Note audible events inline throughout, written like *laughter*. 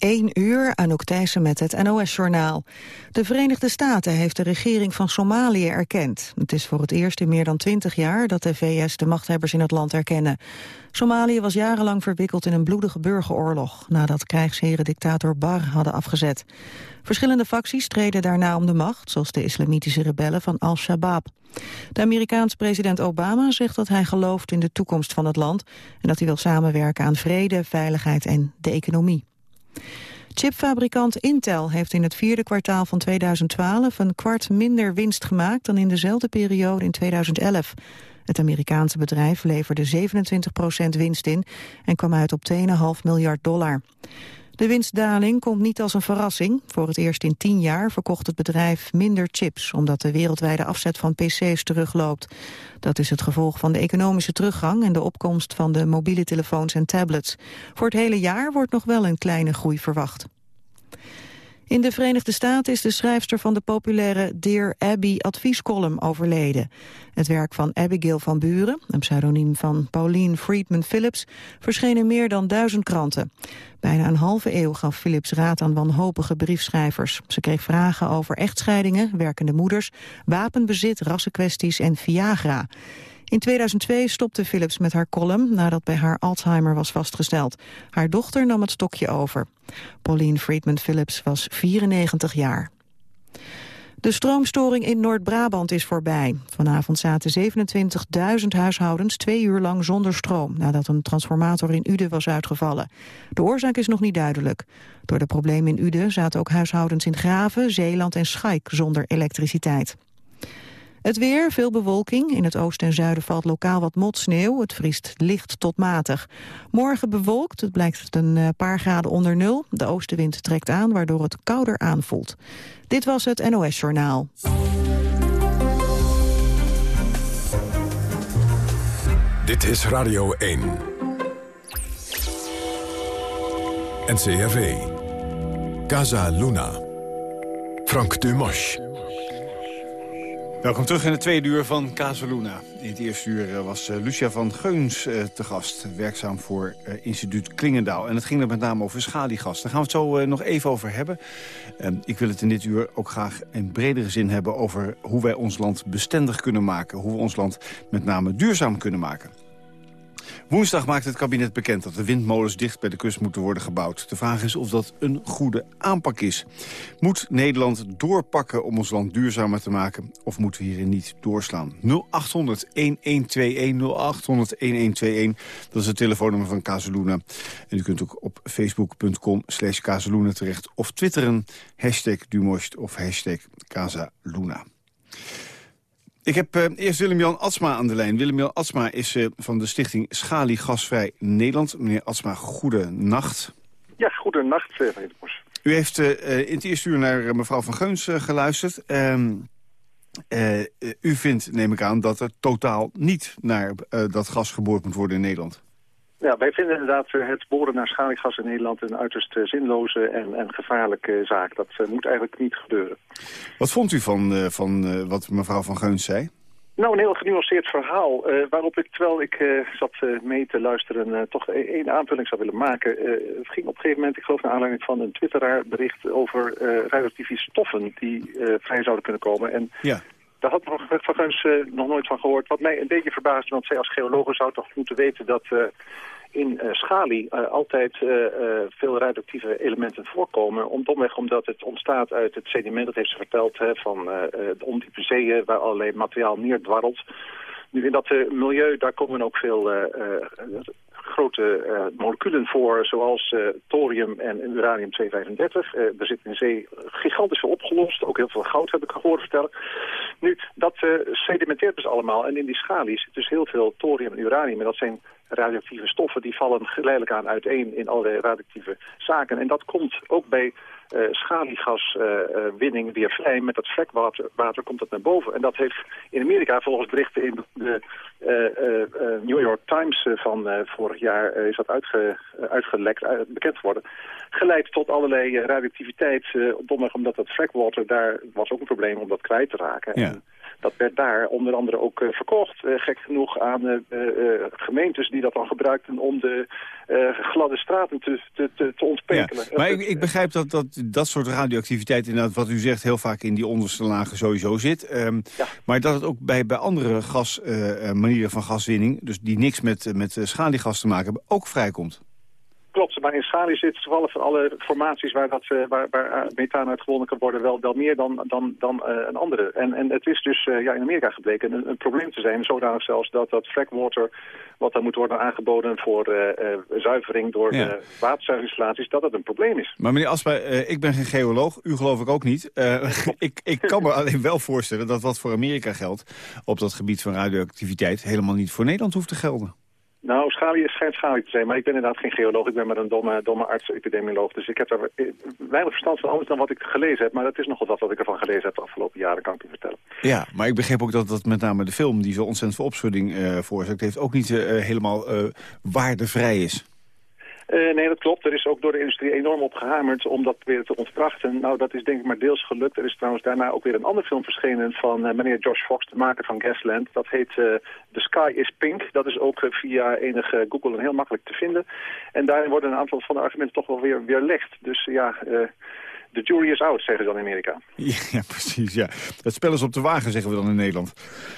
1 uur, Anouk Thijssen met het NOS-journaal. De Verenigde Staten heeft de regering van Somalië erkend. Het is voor het eerst in meer dan 20 jaar dat de VS de machthebbers in het land erkennen. Somalië was jarenlang verwikkeld in een bloedige burgeroorlog... nadat krijgsheren dictator Bar hadden afgezet. Verschillende facties treden daarna om de macht... zoals de islamitische rebellen van Al-Shabaab. De Amerikaans president Obama zegt dat hij gelooft in de toekomst van het land... en dat hij wil samenwerken aan vrede, veiligheid en de economie. Chipfabrikant Intel heeft in het vierde kwartaal van 2012 een kwart minder winst gemaakt dan in dezelfde periode in 2011. Het Amerikaanse bedrijf leverde 27% winst in en kwam uit op 2,5 miljard dollar. De winstdaling komt niet als een verrassing. Voor het eerst in tien jaar verkocht het bedrijf minder chips... omdat de wereldwijde afzet van pc's terugloopt. Dat is het gevolg van de economische teruggang... en de opkomst van de mobiele telefoons en tablets. Voor het hele jaar wordt nog wel een kleine groei verwacht. In de Verenigde Staten is de schrijfster van de populaire Dear Abby adviescolumn overleden. Het werk van Abigail van Buren, een pseudoniem van Pauline Friedman Phillips, verscheen in meer dan duizend kranten. Bijna een halve eeuw gaf Phillips raad aan wanhopige briefschrijvers. Ze kreeg vragen over echtscheidingen, werkende moeders, wapenbezit, rassenkwesties en Viagra. In 2002 stopte Philips met haar column nadat bij haar Alzheimer was vastgesteld. Haar dochter nam het stokje over. Pauline Friedman Philips was 94 jaar. De stroomstoring in Noord-Brabant is voorbij. Vanavond zaten 27.000 huishoudens twee uur lang zonder stroom... nadat een transformator in Uden was uitgevallen. De oorzaak is nog niet duidelijk. Door de problemen in Uden zaten ook huishoudens in Graven, Zeeland en Schaik zonder elektriciteit. Het weer, veel bewolking. In het oosten en zuiden valt lokaal wat motsneeuw. Het vriest licht tot matig. Morgen bewolkt, het blijkt een eh, paar graden onder nul. De oostenwind trekt aan, waardoor het kouder aanvoelt. Dit was het NOS Journaal. Dit is Radio 1. NCRV. Casa Luna. Frank Dumas. Welkom terug in het tweede uur van Casaluna. In het eerste uur eh, was eh, Lucia van Geuns eh, te gast, werkzaam voor instituut Klingendaal. En het ging er met name over schaliegas. Daar gaan we het zo nog even over hebben. Ik wil het in dit uur ook graag in bredere zin hebben over hoe wij ons land bestendig kunnen maken. Hoe we ons land met name duurzaam kunnen maken. Woensdag maakt het kabinet bekend dat de windmolens dicht bij de kust moeten worden gebouwd. De vraag is of dat een goede aanpak is. Moet Nederland doorpakken om ons land duurzamer te maken? Of moeten we hierin niet doorslaan? 0800-1121, 0800-1121. Dat is het telefoonnummer van Kazeluna. En u kunt ook op facebook.com slash terecht. Of twitteren, hashtag Dumost of hashtag Casaluna. Ik heb uh, eerst Willem-Jan Atsma aan de lijn. Willem-Jan Atsma is uh, van de stichting Schali Gasvrij Nederland. Meneer Atsma, goede nacht. Ja, goede nacht, meneer Bos. U heeft in het eerste uur naar mevrouw Van Geuns geluisterd. Ehm, u vindt, neem ik aan, dat er totaal niet naar dat gas geboord moet worden in Nederland. Ja, wij vinden inderdaad het boren naar schaliegas in Nederland een uiterst zinloze en, en gevaarlijke zaak. Dat moet eigenlijk niet gebeuren. Wat vond u van, van wat mevrouw Van Geuns zei? Nou, een heel genuanceerd verhaal, waarop ik, terwijl ik zat mee te luisteren, toch e-, één aanvulling zou willen maken. het ging op een gegeven moment, ik geloof naar aanleiding van een twitteraar bericht over radioactieve stoffen die vrij zouden kunnen komen. En ja. Daar had Van Geuns nog nooit van gehoord. Wat mij een beetje verbaasde, want zij als geologe zou toch moeten weten dat in uh, schalie uh, altijd veel radioactieve elementen voorkomen. Om, domweg omdat het ontstaat uit het sediment, dat heeft ze verteld, hè, van de ondiepe zeeën waar allerlei materiaal neerdwarrelt. Nu in dat milieu, daar komen ook veel grote moleculen voor, zoals thorium en uranium-235. er zit in zee gigantisch veel opgelost, ook heel veel goud heb ik gehoord vertellen. Nu, dat sedimenteert dus allemaal en in die schalie zit dus heel veel thorium en uranium. En dat zijn radioactieve stoffen die vallen geleidelijk aan uiteen in allerlei radioactieve zaken. En dat komt ook bij uh, schaliegaswinning uh, weer vrij. Met dat vlekwater water komt dat naar boven. En dat heeft in Amerika volgens berichten in de uh, New York Times van vorig jaar is dat uitge, uitgelekt, bekend geworden. Geleid tot allerlei radioactiviteit, domweg omdat dat vlekwater, daar was ook een probleem om dat kwijt te raken. Ja. Dat werd daar onder andere ook verkocht, gek genoeg, aan gemeentes die dat dan gebruikten om de gladde straten te, te, te, ontpekelen. Ja, maar ik, ik, begrijp dat, dat dat soort radioactiviteit, inderdaad, wat u zegt, heel vaak in die onderste lagen sowieso zit. Ehm, ja. Maar dat het ook bij, bij andere gas, manieren van gaswinning, dus die niks met, met schaliegas te maken hebben, ook vrijkomt. Klopt, maar in Schali zit toevallig van alle formaties waar, dat, uh, waar, waar uh, methaan uit gewonnen kan worden wel, wel meer dan, dan, dan uh, een andere. En, en het is dus ja, in Amerika gebleken een, een, probleem te zijn, zodanig zelfs dat dat frackwater wat dan moet worden aangeboden voor zuivering door ja. waterzuiveringsinstallaties, dat dat een probleem is. Maar meneer Aspa, ik ben geen geoloog, u geloof ik ook niet. *laughs* ik, ik kan me alleen wel voorstellen dat wat voor Amerika geldt op dat gebied van radioactiviteit helemaal niet voor Nederland hoeft te gelden. Nou, schalie schijnt schalie te zijn, maar ik ben inderdaad geen geoloog. Ik ben maar een domme, domme arts-epidemioloog. Dus ik heb daar weinig verstand van anders dan wat ik gelezen heb. Maar dat is nogal wat wat ik ervan gelezen heb de afgelopen jaren, kan ik u vertellen. Ja, maar ik begreep ook dat, dat met name de film, die zo ontzettend veel opschudding uh, veroorzaakt heeft, ook niet uh, helemaal waardevrij is. Uh, nee, dat klopt. Er is ook door de industrie enorm op gehamerd om dat weer te ontkrachten. Nou, dat is denk ik maar deels gelukt. Er is trouwens daarna ook weer een andere film verschenen van uh, meneer Josh Fox, de maker van Gasland. Dat heet uh, The Sky is Pink. Dat is ook via enige Google heel makkelijk te vinden. En daarin worden een aantal van de argumenten toch wel weer weerlegd. Dus ja... De jury is out, zeggen ze dan in Amerika. *laughs* Ja, precies. Ja. Het spel is op de wagen, zeggen we dan in Nederland.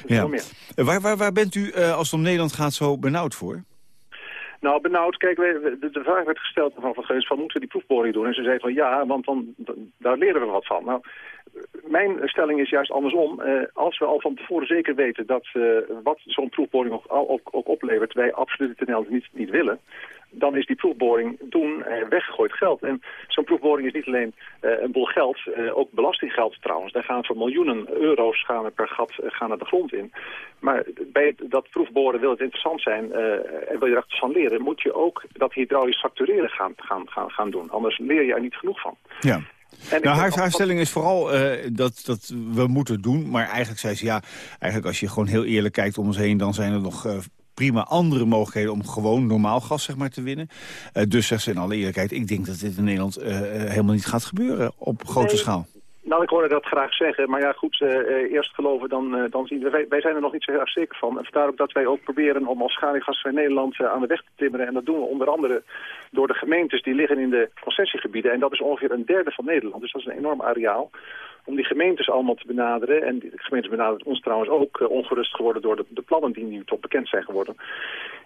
Ja. Waar, waar, waar bent u, als het om Nederland gaat, zo benauwd voor? Nou, benauwd, kijk, de, vraag werd gesteld van Van Geus van moeten we die proefboring doen? En ze zei van ja, want dan, daar leren we wat van. Nou, mijn stelling is juist andersom. Uh, als we al van tevoren zeker weten dat uh, wat zo'n proefboring ook, ook, ook, oplevert, wij absoluut in Nederland niet, niet willen, dan is die proefboring toen uh, weggegooid geld. En zo'n proefboring is niet alleen uh, een bol geld, uh, ook belastinggeld trouwens. Daar gaan voor miljoenen euro's gaan er per gat gaan naar de grond in. Maar bij dat proefboren wil het interessant zijn en wil je er van leren... moet je ook dat hydraulisch factureren gaan, gaan, gaan, gaan doen. Anders leer je er niet genoeg van. Ja. nou, haar, haar, stelling is vooral uh, dat, dat we moeten doen. Maar eigenlijk zei ze, ja, eigenlijk als je gewoon heel eerlijk kijkt om ons heen... dan zijn er nog uh, prima andere mogelijkheden om gewoon normaal gas zeg maar, te winnen. Uh, dus zegt ze in alle eerlijkheid, ik denk dat dit in Nederland uh, helemaal niet gaat gebeuren op grote nee. schaal. Nou, ik hoorde dat graag zeggen. Maar ja, goed, uh, eerst geloven, dan, uh, dan zien we. Wij, wij, zijn er nog niet zo heel erg zeker van. En vandaar ook dat wij ook proberen om als schaliegasvrij Nederland uh, aan de weg te timmeren. En dat doen we onder andere door de gemeentes die liggen in de concessiegebieden. En dat is ongeveer een derde van Nederland. Dus dat is een enorm areaal om die gemeentes allemaal te benaderen. En die gemeentes benaderen ons trouwens ook uh, ongerust geworden door de, de, plannen die nu tot bekend zijn geworden.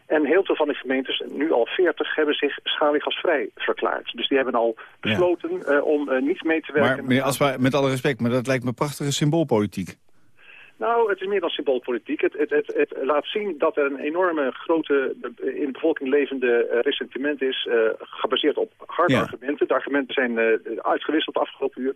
En heel veel van de gemeentes, nu al 40, hebben zich schaliegasvrij verklaard. Dus die hebben al besloten ja. uh, om uh, niet mee te werken. Maar meneer met alle respect, maar dat lijkt me prachtige symboolpolitiek. Nou, het is meer dan symboolpolitiek. Het, het, het, het, laat zien dat er een enorme grote, in de bevolking levende uh, ressentiment is... Uh, gebaseerd op harde ja. argumenten. De argumenten zijn uh, uitgewisseld de afgelopen uur.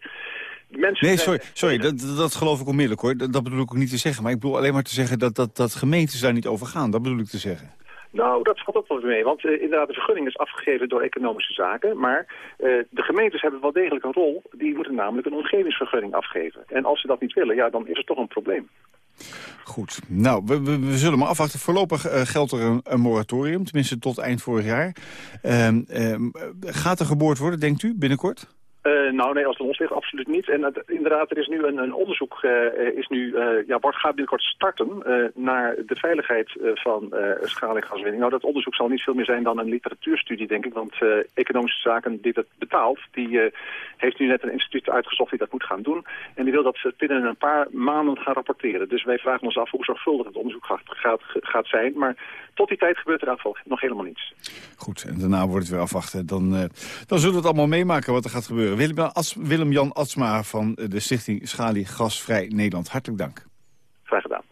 De mensen nee, sorry, sorry dat, dat geloof ik onmiddellijk hoor. Dat, dat bedoel ik ook niet te zeggen. Maar ik bedoel alleen maar te zeggen dat, dat, dat gemeentes daar niet over gaan. Dat bedoel ik te zeggen. Nou, dat valt ook wel mee, want uh, inderdaad de vergunning is afgegeven door economische zaken, maar uh, de gemeentes hebben wel degelijk een rol, die moeten namelijk een omgevingsvergunning afgeven. En als ze dat niet willen, ja, dan is er toch een probleem. Goed, nou, we, we, zullen maar afwachten. Voorlopig uh, geldt er een, een, moratorium, tenminste tot eind vorig jaar. gaat er geboord worden, denkt u, binnenkort? Uh, nou nee, als het ons ligt absoluut niet. En inderdaad, er is nu een, een onderzoek, uh, is nu, ja, wordt, gaat binnenkort starten naar de veiligheid van schaliegaswinning. Nou, dat onderzoek zal niet veel meer zijn dan een literatuurstudie, denk ik. Want Economische Zaken die dat betaalt, die heeft nu net een instituut uitgezocht die dat moet gaan doen. En die wil dat ze binnen een paar maanden gaan rapporteren. Dus wij vragen ons af hoe zorgvuldig het onderzoek gaat, gaat, gaat zijn. Maar tot die tijd gebeurt er geval nog helemaal niets. Goed, en daarna wordt het weer afwachten. Dan, dan zullen we het allemaal meemaken wat er gaat gebeuren. Willem-Jan Atsma van de stichting Schalie Gasvrij Nederland. Hartelijk dank. Graag gedaan.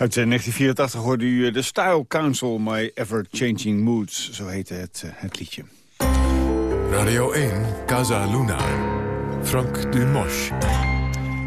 Uit 1984 hoorde u de Style Council, My Ever Changing Moods. Zo heette het, het liedje. Radio 1, Casa Luna. Frank Dumosch.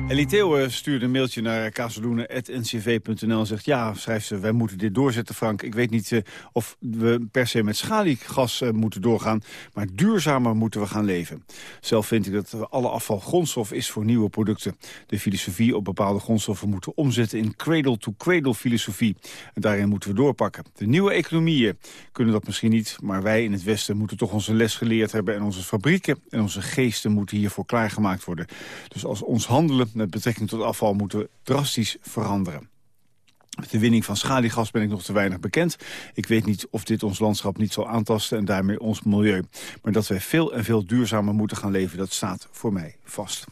Ellie Theo stuurde een mailtje naar kazeloenen.ncv.nl en zegt... ja, schrijft ze, wij moeten dit doorzetten, Frank. Ik weet niet uh, of we per se met schaliegas uh, moeten doorgaan... maar duurzamer moeten we gaan leven. Zelf vind ik dat alle afval grondstof is voor nieuwe producten. De filosofie op bepaalde grondstoffen moeten omzetten... in cradle-to-cradle filosofie. En daarin moeten we doorpakken. De nieuwe economieën kunnen dat misschien niet... maar wij in het Westen moeten toch onze les geleerd hebben... en onze fabrieken en onze geesten moeten hiervoor klaargemaakt worden. Dus als ons handelen met betrekking tot afval moeten drastisch veranderen. Met de winning van schaliegas ben ik nog te weinig bekend. Ik weet niet of dit ons landschap niet zal aantasten en daarmee ons milieu. Maar dat wij veel en veel duurzamer moeten gaan leven, dat staat voor mij vast.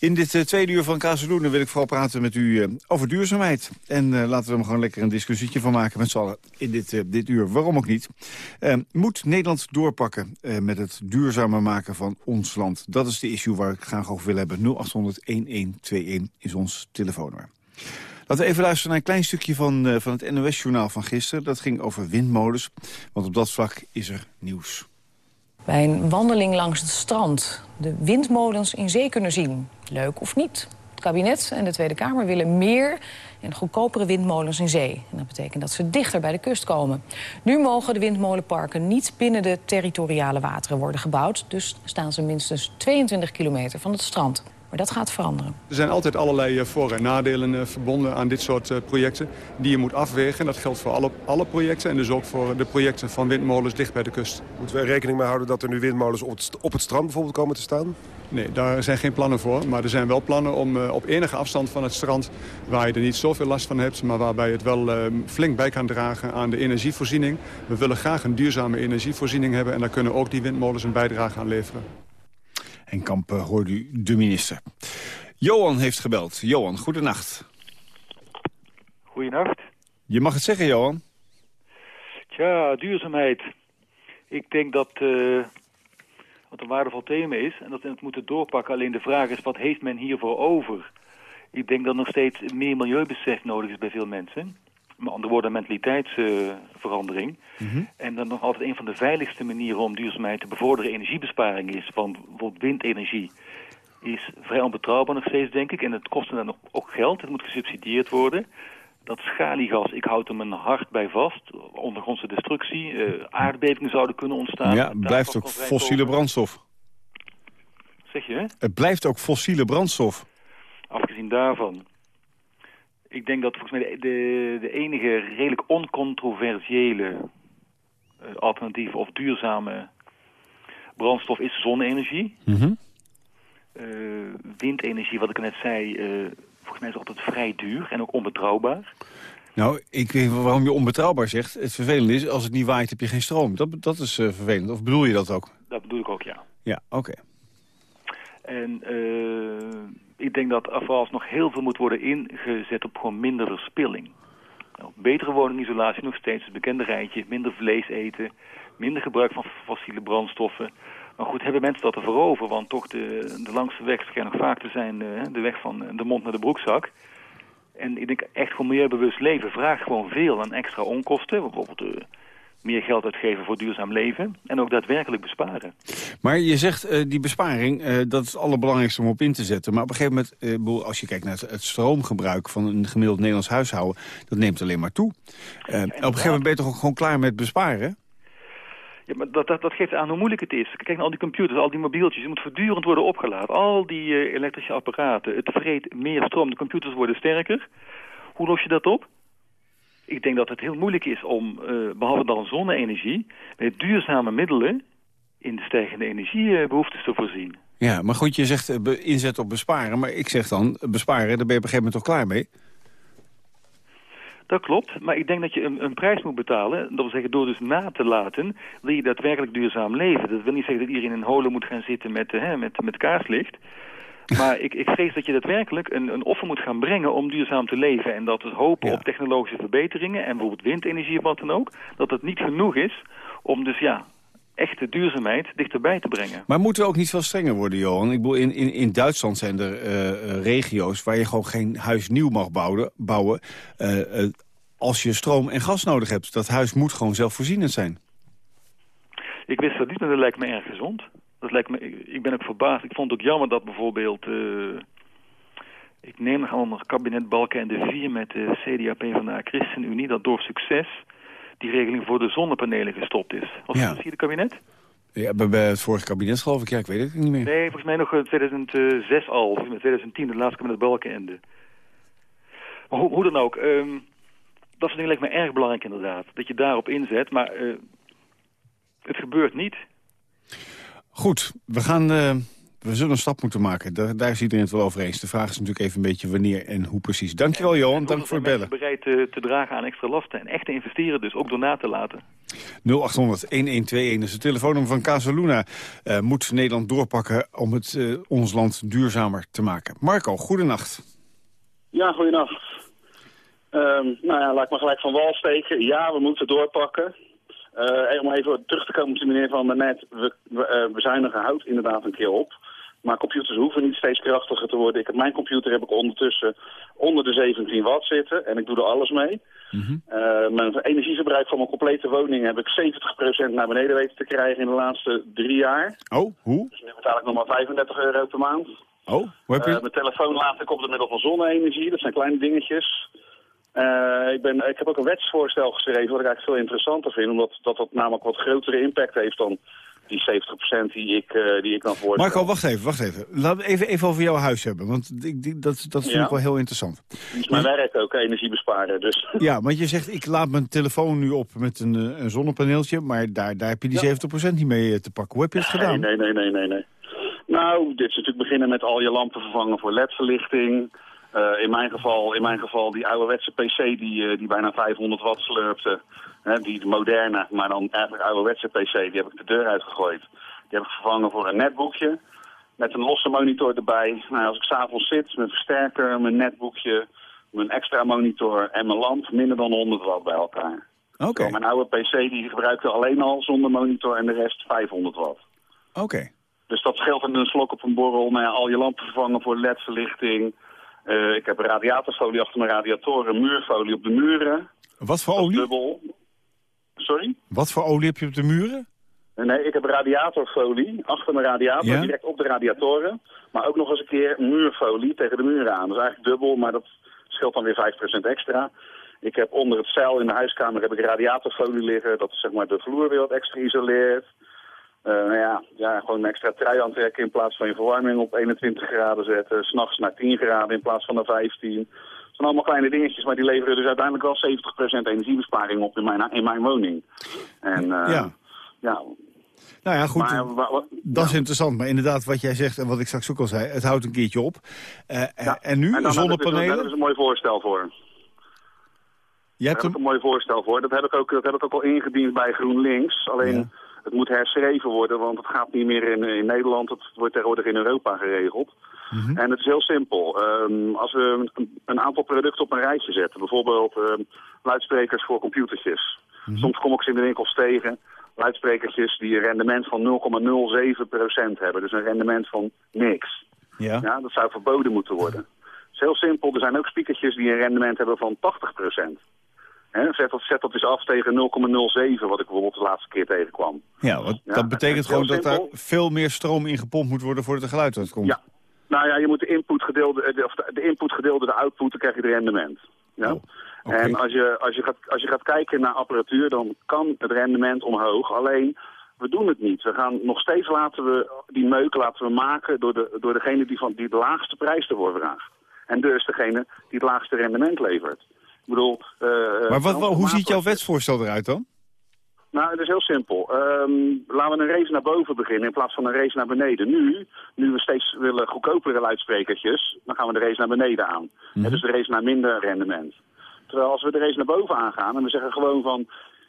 In dit uh, tweede uur van Kazeloenen wil ik vooral praten met u uh, over duurzaamheid. En uh, laten we er gewoon lekker een discussietje van maken met z'n allen in dit, dit uur. Waarom ook niet? moet Nederland doorpakken met het duurzamer maken van ons land? Dat is de issue waar ik graag over wil hebben. 0800-1121 is ons telefoonnummer. Laten we even luisteren naar een klein stukje van, van het NOS-journaal van gisteren. Dat ging over windmolens, want op dat vlak is er nieuws. Bij een wandeling langs het strand de windmolens in zee kunnen zien. Leuk of niet? Het kabinet en de Tweede Kamer willen meer en goedkopere windmolens in zee. En dat betekent dat ze dichter bij de kust komen. Nu mogen de windmolenparken niet binnen de territoriale wateren worden gebouwd. Dus staan ze minstens 22 kilometer van het strand. Maar dat gaat veranderen. Er zijn altijd allerlei eh, voor- en nadelen eh, verbonden aan dit soort eh, projecten... die je moet afwegen. Dat geldt voor alle, alle projecten en dus ook voor de projecten van windmolens dicht bij de kust. Moeten we er rekening mee houden dat er nu windmolens op het, op het strand bijvoorbeeld komen te staan? Nee, daar zijn geen plannen voor. Maar er zijn wel plannen om uh, op enige afstand van het strand... waar je er niet zoveel last van hebt... maar waarbij het wel uh, flink bij kan dragen aan de energievoorziening. We willen graag een duurzame energievoorziening hebben... en daar kunnen ook die windmolens een bijdrage aan leveren. En Kamp uh, hoorde u de minister. Johan heeft gebeld. Johan, goedenacht. Goedenacht. Je mag het zeggen, Johan. Tja, duurzaamheid. Ik denk dat uh, wat een waardevol thema is en dat we het moeten doorpakken. Alleen de vraag is, wat heeft men hiervoor over? Ik denk dat nog steeds meer milieubesef nodig is bij veel mensen. Met andere woorden, mentaliteitsverandering. Uh, mm -hmm. En dan nog altijd een van de veiligste manieren om duurzaamheid te bevorderen energiebesparing is. Want bijvoorbeeld windenergie is vrij onbetrouwbaar nog steeds, denk ik. En het kost dan ook geld, het moet gesubsidieerd worden. Dat schaliegas, ik houd er mijn hart bij vast. Ondergrondse destructie, uh, aardbevingen zouden kunnen ontstaan. Ja, het blijft ook fossiele brandstof. Zeg je? Het blijft ook fossiele brandstof. Afgezien daarvan. Ik denk dat volgens mij de, de, de enige redelijk oncontroversiële uh, alternatief of duurzame brandstof is zonne-energie. Mm -hmm. uh, windenergie, wat ik net zei, uh, volgens mij is altijd vrij duur en ook onbetrouwbaar. Nou, ik weet waarom je onbetrouwbaar zegt. Het vervelende is, als het niet waait heb je geen stroom. Dat, dat is vervelend. Of bedoel je dat ook? Dat bedoel ik ook, ja. Ja, oké. Okay. En ik denk dat er nog heel veel moet worden ingezet op gewoon minder verspilling. Nou, betere woningisolatie, nog steeds het bekende rijtje. Minder vlees eten, minder gebruik van fossiele brandstoffen. Maar goed, hebben mensen dat ervoor over? Want toch de, de langste weg schijnt nog vaak te zijn uh, de weg van de mond naar de broekzak. En ik denk echt voor milieubewust leven vraagt gewoon veel aan extra onkosten. Bijvoorbeeld uh, meer geld uitgeven voor duurzaam leven en ook daadwerkelijk besparen. Maar je zegt uh, die besparing, uh, dat is het allerbelangrijkste om op in te zetten. Maar op een gegeven moment, uh, als je kijkt naar het, het, stroomgebruik van een gemiddeld Nederlands huishouden, dat neemt alleen maar toe. Ja, op een gegeven moment ben je toch ook gewoon klaar met besparen? Ja, maar dat, dat, dat geeft aan hoe moeilijk het is. Kijk naar al die computers, al die mobieltjes. Je moet voortdurend worden opgeladen. Al die elektrische apparaten. Het vreet meer stroom. De computers worden sterker. Hoe los je dat op? Ik denk dat het heel moeilijk is om, uh, behalve dan zonne-energie... met duurzame middelen in de stijgende energiebehoeftes te voorzien. Ja, maar goed, je zegt uh, inzet op besparen. Maar ik zeg dan, besparen, daar ben je op een gegeven moment toch klaar mee? Dat klopt, maar ik denk dat je een, een, prijs moet betalen. Dat wil zeggen, door dus na te laten, wil je daadwerkelijk duurzaam leven. Dat wil niet zeggen dat iedereen in holen moet gaan zitten met, uh, met, met kaarslicht... Maar ik, ik vrees dat je daadwerkelijk een, een offer moet gaan brengen om duurzaam te leven. En dat we hopen ja. op technologische verbeteringen en bijvoorbeeld windenergie of wat dan ook. Dat het niet genoeg is om dus ja, echte duurzaamheid dichterbij te brengen. Maar moeten we ook niet veel strenger worden, Johan? Ik bedoel, in, in, in Duitsland zijn er uh, regio's waar je gewoon geen huis nieuw mag bouwen. bouwen uh, als je stroom en gas nodig hebt. Dat huis moet gewoon zelfvoorzienend zijn. Ik wist dat niet, maar dat lijkt me erg gezond. Dat lijkt me, ik ben ook verbaasd. Ik vond het ook jammer dat bijvoorbeeld... ik neem nog allemaal kabinet Balken en de vier met de CDA, PvdA, ChristenUnie... dat door succes die regeling voor de zonnepanelen gestopt is. Was ja. het vierde kabinet? Ja, bij het vorige kabinet geloof ik. Ja, ik weet het niet meer. Nee, volgens mij nog 2006 al. Of 2010, het laatste kabinet Balkenende. Maar hoe, hoe dan ook. Um, dat soort dingen lijkt me erg belangrijk inderdaad. Dat je daarop inzet. Maar uh, het gebeurt niet. Goed, we gaan... Uh we zullen een stap moeten maken. Daar, daar is iedereen het wel over eens. De vraag is natuurlijk even een beetje wanneer en hoe precies. Dankjewel Johan, dank voor het bellen. bereid te, te, dragen aan extra lasten en echt te investeren dus, ook door na te laten. 0800-1121 is het telefoonnummer van Casaluna. Uh, moet Nederland doorpakken om het, uh, ons land duurzamer te maken. Marco, goedenacht. Ja, goedenacht. Um, nou ja, laat ik maar gelijk van wal steken. Ja, we moeten doorpakken. Uh, om even terug te komen op de meneer van daarnet. We, we uh, bezuinigen hout inderdaad een keer op. Maar computers hoeven niet steeds krachtiger te worden. Ik heb, mijn computer heb ik ondertussen onder de 17 watt zitten. En ik doe er alles mee. Mm -hmm. uh, mijn energieverbruik van mijn complete woning heb ik 70% naar beneden weten te krijgen in de laatste drie jaar. Oh, hoe? Dus nu betaal ik nog maar 35 euro per maand. Oh, hoe heb je... mijn telefoon laat ik op het middel van zonne-energie. Dat zijn kleine dingetjes. Uh, ik, ben, ik heb ook een wetsvoorstel geschreven, wat ik eigenlijk veel interessanter vind. Omdat dat, dat namelijk wat grotere impact heeft dan die 70% die ik, uh, die ik dan voorstel. Marco, wacht even, wacht even. Laten we even, even over jouw huis hebben, want ik, dat, dat vind ja. ik wel heel interessant. is mijn maar, werk ook, energie besparen. Dus. *laughs* Ja, want je zegt, ik laat mijn telefoon nu op met een, eh, een zonnepaneeltje, maar daar, daar heb je die ja. 70% niet mee te pakken. Hoe heb je het gedaan? Nee, nee, nee, nee, nee. Nou, dit is natuurlijk beginnen met al je lampen vervangen voor ledverlichting... Uh, in, mijn geval, in mijn geval die ouderwetse PC die, uh, die bijna 500 watt slurpte. Hè, die moderne, maar dan eigenlijk ouderwetse PC, die heb ik de deur uitgegooid. Die heb ik vervangen voor een netboekje. Met een losse monitor erbij. Nou, als ik s'avonds zit, mijn versterker, mijn netboekje, mijn extra monitor en mijn lamp, minder dan 100 watt bij elkaar. Oké. Okay. Mijn oude PC die gebruikte alleen al zonder monitor en de rest 500 watt. Oké. Okay. Dus dat scheelt een slok op een borrel. Nou ja, al je lampen vervangen voor ledverlichting. Uh, ik heb radiatorfolie achter mijn radiatoren, muurfolie op de muren. Wat voor olie? Dubbel. Sorry? Wat voor olie heb je op de muren? Nee, ik heb radiatorfolie achter mijn radiator, ja? direct op de radiatoren. Maar ook nog eens een keer muurfolie tegen de muren aan. Dat is eigenlijk dubbel, maar dat scheelt dan weer 5% extra. Ik heb onder het zeil in de huiskamer heb ik radiatorfolie liggen. Dat zeg maar de vloer weer wat extra isoleert. Uh, nou ja, ja, gewoon een extra trui aantrekken in plaats van je verwarming op 21 graden zetten. S'nachts naar 10 graden in plaats van naar 15. Dat zijn allemaal kleine dingetjes, maar die leveren dus uiteindelijk wel 70% energiebesparing op in mijn, in mijn woning. En uh, ja. ja. Nou ja, goed, maar, dat is interessant. Maar inderdaad, wat jij zegt en wat ik straks ook al zei, het houdt een keertje op. Uh, ja. En nu, en zonnepanelen? Daar is een mooi voorstel voor. Je hebt Daar heb ik een mooi voorstel voor. Dat heb ik ook, dat heb ik ook al ingediend bij GroenLinks. Alleen... Het moet herschreven worden, want het gaat niet meer in, in Nederland. Het wordt tegenwoordig in Europa geregeld. Mm -hmm. En het is heel simpel. Um, als we een, een, aantal producten op een rijtje zetten, bijvoorbeeld um, luidsprekers voor computertjes. Mm -hmm. Soms kom ik ze in de winkels tegen. Luidsprekertjes die een rendement van 0,07% hebben. Dus een rendement van niks. Ja. ja. Dat zou verboden moeten worden. Het is heel simpel. Er zijn ook speakertjes die een rendement hebben van 80%. He, zet, dat, zet dat eens af tegen 0,07, wat ik bijvoorbeeld de laatste keer tegenkwam. Ja, dat betekent gewoon dat er veel meer stroom in gepompt moet worden voordat er geluid uitkomt. Ja, nou ja, je moet de input gedeelde, de, of de input gedeelde de output, dan krijg je het rendement. Ja? Oh, okay. En als je, als, je gaat, als je gaat kijken naar apparatuur, dan kan het rendement omhoog. Alleen, we doen het niet. We gaan nog steeds laten we die meuk laten we maken door, de, door degene die, van, die de laagste prijs ervoor vraagt. En dus degene die het laagste rendement levert. Bedoel... Uh, maar wat, hoe ziet jouw wetsvoorstel eruit dan? Nou, het is heel simpel. Um, laten we een race naar boven beginnen in plaats van een race naar beneden. Nu, nu we steeds willen goedkopere luidsprekertjes, dan gaan we de race naar beneden aan. Mm -hmm. Dus de race naar minder rendement. Terwijl als we de race naar boven aangaan en we zeggen gewoon van...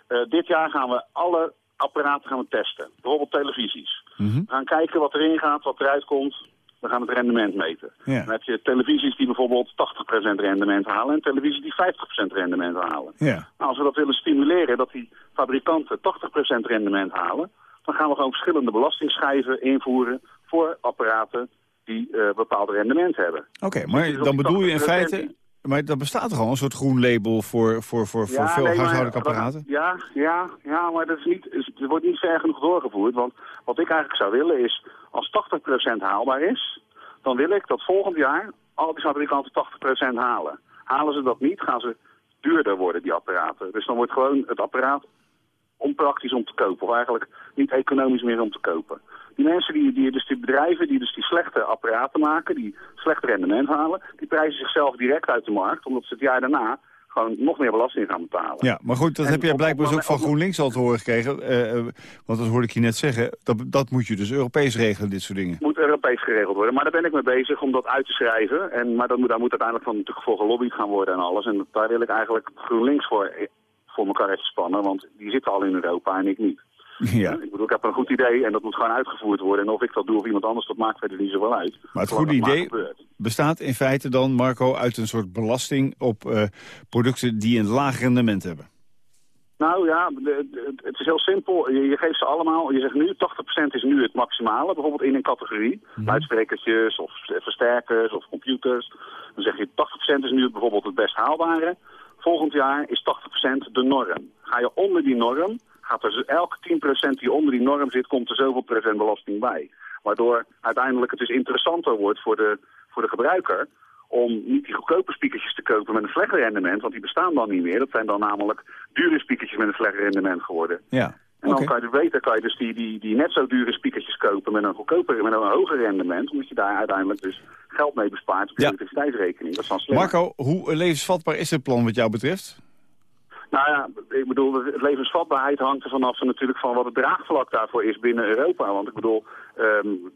Uh, dit jaar gaan we alle apparaten gaan we testen. Bijvoorbeeld televisies. Mm -hmm. We gaan kijken wat erin gaat, wat eruit komt. We gaan het rendement meten. Ja. Dan heb je televisies die bijvoorbeeld 80% rendement halen en televisies die 50% rendement halen. Ja. Nou, als we dat willen stimuleren, dat die fabrikanten 80% rendement halen, dan gaan we gewoon verschillende belastingschijven invoeren voor apparaten die uh, bepaald rendement hebben. Oké, maar dan bedoel je in feite... Maar dan bestaat er al een soort groen label voor, voor, voor, voor veel nee, huishoudelijke apparaten? Ja, ja, ja, maar dat is niet, het wordt niet ver genoeg doorgevoerd. Want wat ik eigenlijk zou willen is, als 80% haalbaar is... dan wil ik dat volgend jaar al die fabrikanten 80% halen. Halen ze dat niet, gaan ze duurder worden, die apparaten. Dus dan wordt gewoon het apparaat onpraktisch om te kopen. Of eigenlijk niet economisch meer om te kopen. Die mensen, die, die, dus die bedrijven die dus die slechte apparaten maken, die slecht rendement halen, die prijzen zichzelf direct uit de markt, omdat ze het jaar daarna gewoon nog meer belasting gaan betalen. Ja, maar goed, dat heb jij blijkbaar dus ook van GroenLinks al te horen gekregen. Uh, want dat hoorde ik je net zeggen. Dat, dat moet je dus Europees regelen, dit soort dingen. Moet Europees geregeld worden. Maar daar ben ik mee bezig om dat uit te schrijven. En, maar dat moet, daar moet uiteindelijk van natuurlijk voor gelobbyd gaan worden en alles. En daar wil ik eigenlijk GroenLinks voor, voor elkaar even spannen. Want die zitten al in Europa en ik niet. Ja. Ik bedoel, ik heb een goed idee en dat moet gewoon uitgevoerd worden. En of ik dat doe of iemand anders, dat maakt verder niet zoveel uit. Maar het goede idee bestaat in feite dan, Marco, uit een soort belasting op uh, producten die een laag rendement hebben. Nou ja, het is heel simpel. Je, geeft ze allemaal, je zegt nu 80% is nu het maximale, bijvoorbeeld in een categorie. Mm Luidsprekertjes of versterkers of computers. Dan zeg je 80% is nu bijvoorbeeld het best haalbare. Volgend jaar is 80% de norm. Ga je onder die norm, gaat er elke 10% die onder die norm zit, komt er zoveel procent belasting bij. Waardoor uiteindelijk het dus interessanter wordt voor de, voor de gebruiker om niet die goedkope spiekertjes te kopen met een slecht rendement, want die bestaan dan niet meer. Dat zijn dan namelijk dure spiekertjes met een slecht rendement geworden. Ja. En dan kan je dus beter kan je dus die, die, die net zo dure spiekertjes kopen met een goedkoper, met een hoger rendement, omdat je daar uiteindelijk dus geld mee bespaart op je ja. elektriciteitsrekening. Dat is dan slim. Marco, hoe levensvatbaar is het plan wat jou betreft? Nou ja, ik bedoel, de levensvatbaarheid hangt er vanaf natuurlijk van wat het draagvlak daarvoor is binnen Europa. Want ik bedoel, um,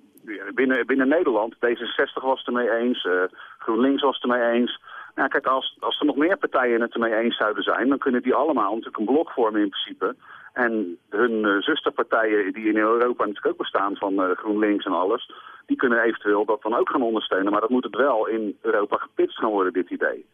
binnen, binnen Nederland, D66 was het ermee eens, uh, GroenLinks was het ermee eens. Nou, kijk, als, als er nog meer partijen het ermee eens zouden zijn, dan kunnen die allemaal natuurlijk een blok vormen in principe. En hun uh, zusterpartijen die in Europa natuurlijk ook bestaan van uh, GroenLinks en alles, die kunnen eventueel dat dan ook gaan ondersteunen. Maar dat moet het wel in Europa gepitst gaan worden, dit idee.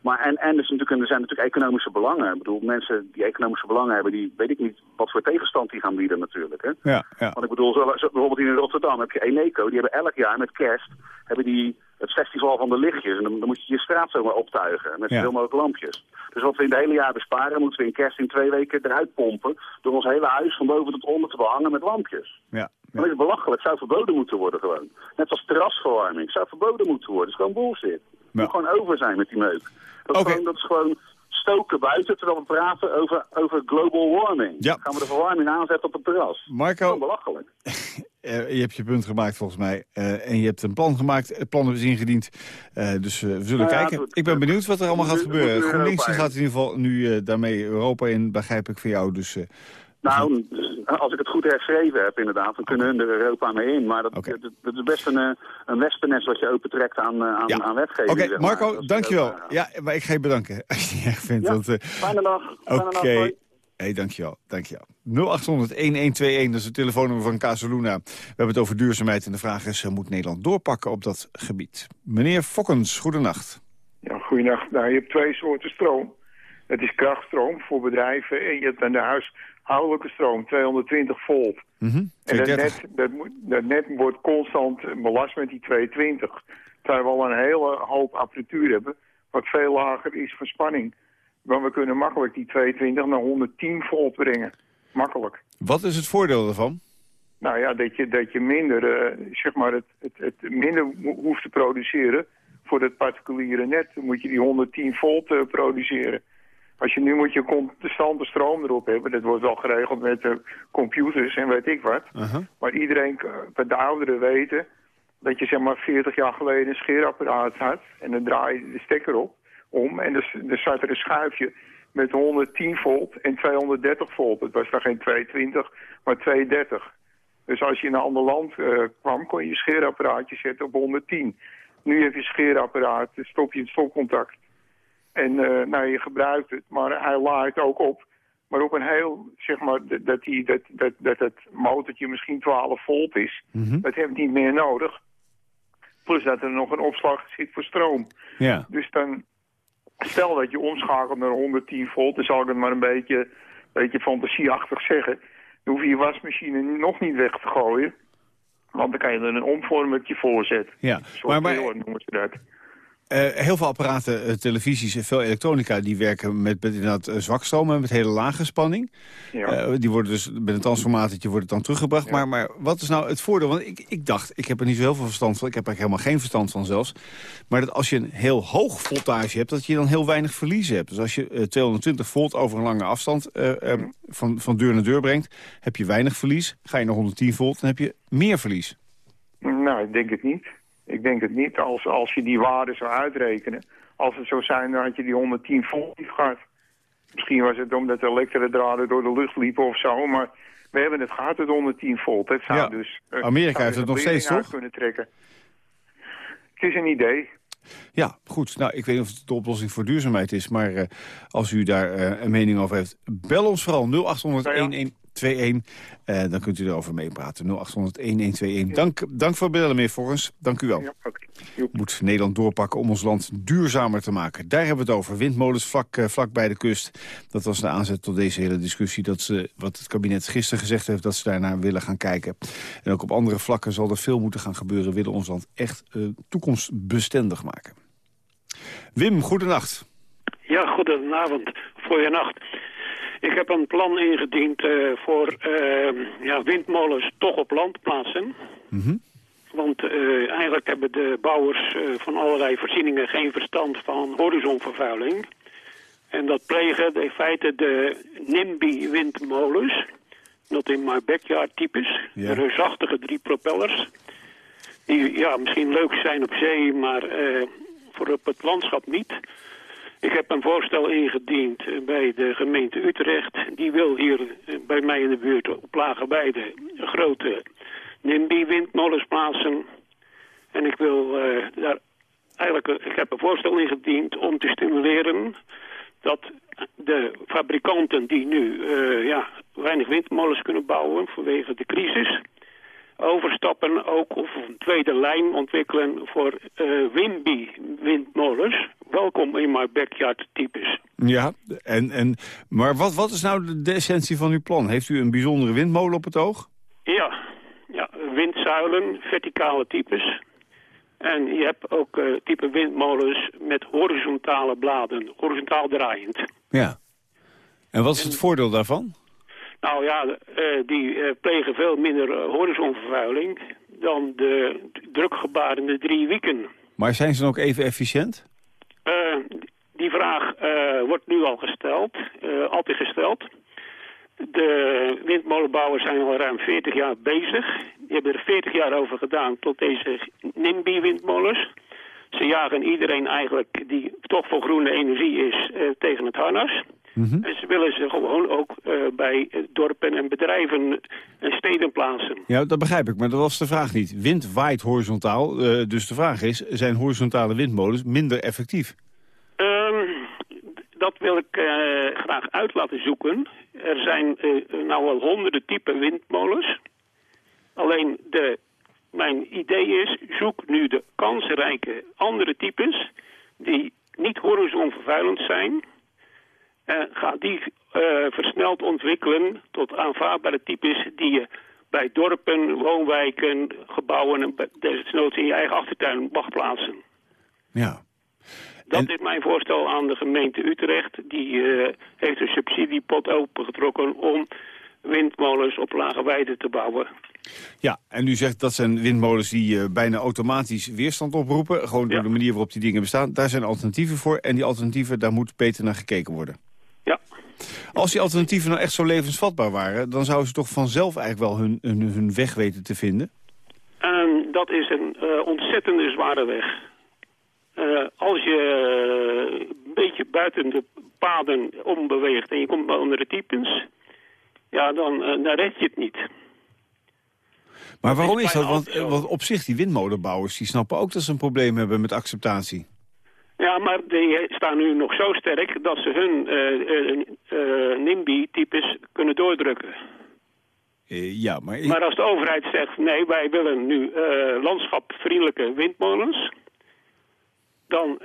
Maar en, en dus natuurlijk, er zijn natuurlijk economische belangen. Ik bedoel, mensen die economische belangen hebben, die weet ik niet wat voor tegenstand die gaan bieden natuurlijk. Hè? Ja, ja. Want ik bedoel, zo, zo, bijvoorbeeld in Rotterdam heb je Eneco, die hebben elk jaar met kerst hebben die het festival van de lichtjes. En dan, dan moet je je straat zomaar optuigen met ja. veel mogelijk lampjes. Dus wat we in het hele jaar besparen, moeten we in kerst in twee weken eruit pompen... door ons hele huis van boven tot onder te behangen met lampjes. Ja. ja. Dat is belachelijk. zou verboden moeten worden gewoon. Net als terrasverwarming. zou verboden moeten worden. Het is gewoon bullshit. Het moet gewoon over zijn met die meuk. Dat, gewoon, dat is gewoon stoken buiten, terwijl we praten over, over global warming. Ja. gaan we de verwarming aanzetten op het terras. Marco, belachelijk. Uh, *laughs* je hebt je punt gemaakt volgens mij. Uh, en je hebt een plan gemaakt. Het plan is ingediend. Uh, dus we zullen nou kijken. ik ben benieuwd wat er allemaal gaat gebeuren. GroenLinks gaat in ieder geval nu daarmee Europa in, begrijp ik van jou. Dus nou, als ik het goed herschreven heb inderdaad, dan kunnen hun er Europa mee in. Maar dat, dat, is best een, eh, een wespennest wat je opentrekt aan, eh, aan, aan wetgeving. Oké, Marco, dankjewel. Ja, maar ik ga je bedanken *laughs* als je het erg vindt. Ja, want, uh, fijne dag. Oké. Okay. Hey, dankjewel, dankjewel. 0800-1121, dat is het telefoonnummer van Casaluna. We hebben het over duurzaamheid en de vraag is... moet Nederland doorpakken op dat gebied? Meneer Fokkens, goedenacht. Ja, goedenacht. Nou, je hebt twee soorten stroom. Het is krachtstroom voor bedrijven en je hebt aan de huis houdelijke stroom, 220 volt. Mm -hmm, en dat net, dat, dat net wordt constant belast met die 220. Terwijl we al een hele hoop apparatuur hebben, wat veel lager is van spanning. Maar we kunnen makkelijk die 220 naar 110 volt brengen. Makkelijk. Wat is het voordeel daarvan? Nou ja, dat je, dat je minder, uh, zeg maar het, het, het minder hoeft te produceren voor het particuliere net. Dan moet je die 110 volt uh, produceren. Als je nu moet je constante stroom erop hebben. Dat wordt wel geregeld met uh, computers en weet ik wat. Uh -huh. Maar iedereen, de ouderen weten dat je zeg maar 40 jaar geleden een scheerapparaat had. En dan draai je de stekker op om. En er, er zat er een schuifje met 110 volt en 230 volt. Het was dan geen 220, maar 230. Dus als je in een ander land uh, kwam, kon je je scheerapparaatje zetten op 110. Nu heb je scheerapparaat, stop je het stopcontact en uh, nou, je gebruikt het, maar hij laait ook op. Maar op een heel, zeg maar, dat, die, dat, dat, dat het motortje misschien 12 volt is. Mm -hmm. Dat heeft niet meer nodig. Plus dat er nog een opslag zit voor stroom. Ja. Dus dan, stel dat je omschakelt naar 110 volt, dan zal ik het maar een beetje, beetje fantasieachtig zeggen. Dan hoef je je wasmachine nog niet weg te gooien. Want dan kan je er een omvormertje voor zetten. Ja, maar, maar, noemen ze dat. Uh, heel veel apparaten, uh, televisies en veel elektronica... die werken met, met inderdaad uh, zwakstroom en met hele lage spanning. Ja. die worden dus met een transformatortje wordt het dan teruggebracht. Ja. Maar, maar wat is nou het voordeel? Want ik, ik dacht, ik heb er niet zo heel veel verstand van. Ik heb er helemaal geen verstand van zelfs. Maar dat als je een heel hoog voltage hebt... dat je dan heel weinig verlies hebt. Dus als je 220 volt over een lange afstand mm. van, van deur naar deur brengt... heb je weinig verlies. Ga je naar 110 volt, dan heb je meer verlies. Nou, ik denk het niet. Ik denk het niet. Als, als je die waarde zou uitrekenen, als het zou zijn, dan had je die 110 volt niet gehad. Misschien was het omdat de elektrodraden door de lucht liepen of zo, maar we hebben het gehad, het 110 volt. Het zou ja. dus, uh, Amerika heeft het nog steeds, toch? Kunnen trekken. Het is een idee. Ja, goed. Nou, ik weet niet of het de oplossing voor duurzaamheid is, maar uh, als u daar uh, een mening over heeft, bel ons vooral 0800 11 21. Uh, dan kunt u erover meepraten. 0800-1121. Dank, dank voor het bellen, meneer Forens. Dank u wel. Ja, okay. Moet Nederland doorpakken om ons land duurzamer te maken. Daar hebben we het over. Windmolens vlak, uh, vlak bij de kust. Dat was de aanzet tot deze hele discussie. Dat ze, wat het kabinet gisteren gezegd heeft, dat ze daarnaar willen gaan kijken. En ook op andere vlakken zal er veel moeten gaan gebeuren. Willen ons land echt uh, toekomstbestendig maken. Wim, goedenacht. Ja, goedenavond. Goeienacht. Ik heb een plan ingediend uh, voor uh, ja, windmolens toch op land plaatsen. Mm -hmm. Want uh, eigenlijk hebben de bouwers van allerlei voorzieningen geen verstand van horizonvervuiling. En dat plegen in feite de NIMBY-windmolens. Dat in my backyard types. Ja. Reusachtige drie propellers. Die ja, misschien leuk zijn op zee, maar voor op het landschap niet. Ik heb een voorstel ingediend bij de gemeente Utrecht. Die wil hier bij mij in de buurt op Lagerweide grote NIMBY-windmolens plaatsen. En ik wil uh, daar eigenlijk, ik heb een voorstel ingediend om te stimuleren dat de fabrikanten die nu ja, weinig windmolens kunnen bouwen vanwege de crisis overstappen ook of een tweede lijn ontwikkelen voor uh, Wimby windmolens. Welkom in my backyard types. Ja, en, en, maar wat, wat is nou de essentie van uw plan? Heeft u een bijzondere windmolen op het oog? Ja, ja windzuilen, verticale types. En je hebt ook uh, type windmolens met horizontale bladen, horizontaal draaiend. Ja. En wat is het voordeel daarvan? Nou ja, uh, die uh, plegen veel minder uh, horizonvervuiling dan de drukgebarende drie wieken. Maar zijn ze dan ook even efficiënt? die vraag wordt nu al gesteld, altijd gesteld. De windmolenbouwers zijn al ruim 40 jaar bezig. Die hebben er 40 jaar over gedaan tot deze NIMBY-windmolens. Ze jagen iedereen eigenlijk die toch voor groene energie is tegen het harnas. Mm -hmm. En ze willen ze gewoon ook uh, bij dorpen en bedrijven en steden plaatsen. Ja, dat begrijp ik, maar dat was de vraag niet. Wind waait horizontaal, uh, dus de vraag is, zijn horizontale windmolens minder effectief? Um, dat wil ik uh, graag uit laten zoeken. Er zijn nou al honderden typen windmolens. Alleen de, mijn idee is, zoek nu de kansrijke andere types... die niet horizonvervuilend zijn... Uh, ga die uh, versneld ontwikkelen tot aanvaardbare types die je bij dorpen, woonwijken, gebouwen en desnoods in je eigen achtertuin mag plaatsen. Ja. Dat en... is mijn voorstel aan de gemeente Utrecht. Die uh, heeft een subsidiepot opengetrokken om windmolens op lage weide te bouwen. Ja, en u zegt dat zijn windmolens die uh, bijna automatisch weerstand oproepen. Gewoon door ja. de manier waarop die dingen bestaan. Daar zijn alternatieven voor. En die alternatieven, daar moet beter naar gekeken worden. Ja. Als die alternatieven nou echt zo levensvatbaar waren... dan zouden ze toch vanzelf eigenlijk wel hun, hun, hun weg weten te vinden? Um, dat is een uh, ontzettende zware weg. Uh, als je een beetje buiten de paden ombeweegt en je komt bij andere types... ja, dan, uh, dan red je het niet. Maar waarom is dat? Want, want op zich, die windmolenbouwers die snappen ook dat ze een probleem hebben met acceptatie. Ja, maar die staan nu nog zo sterk dat ze hun uh, uh, NIMBY-types kunnen doordrukken. Uh, ja, maar... Maar als de overheid zegt, nee, wij willen nu landschapvriendelijke windmolens... dan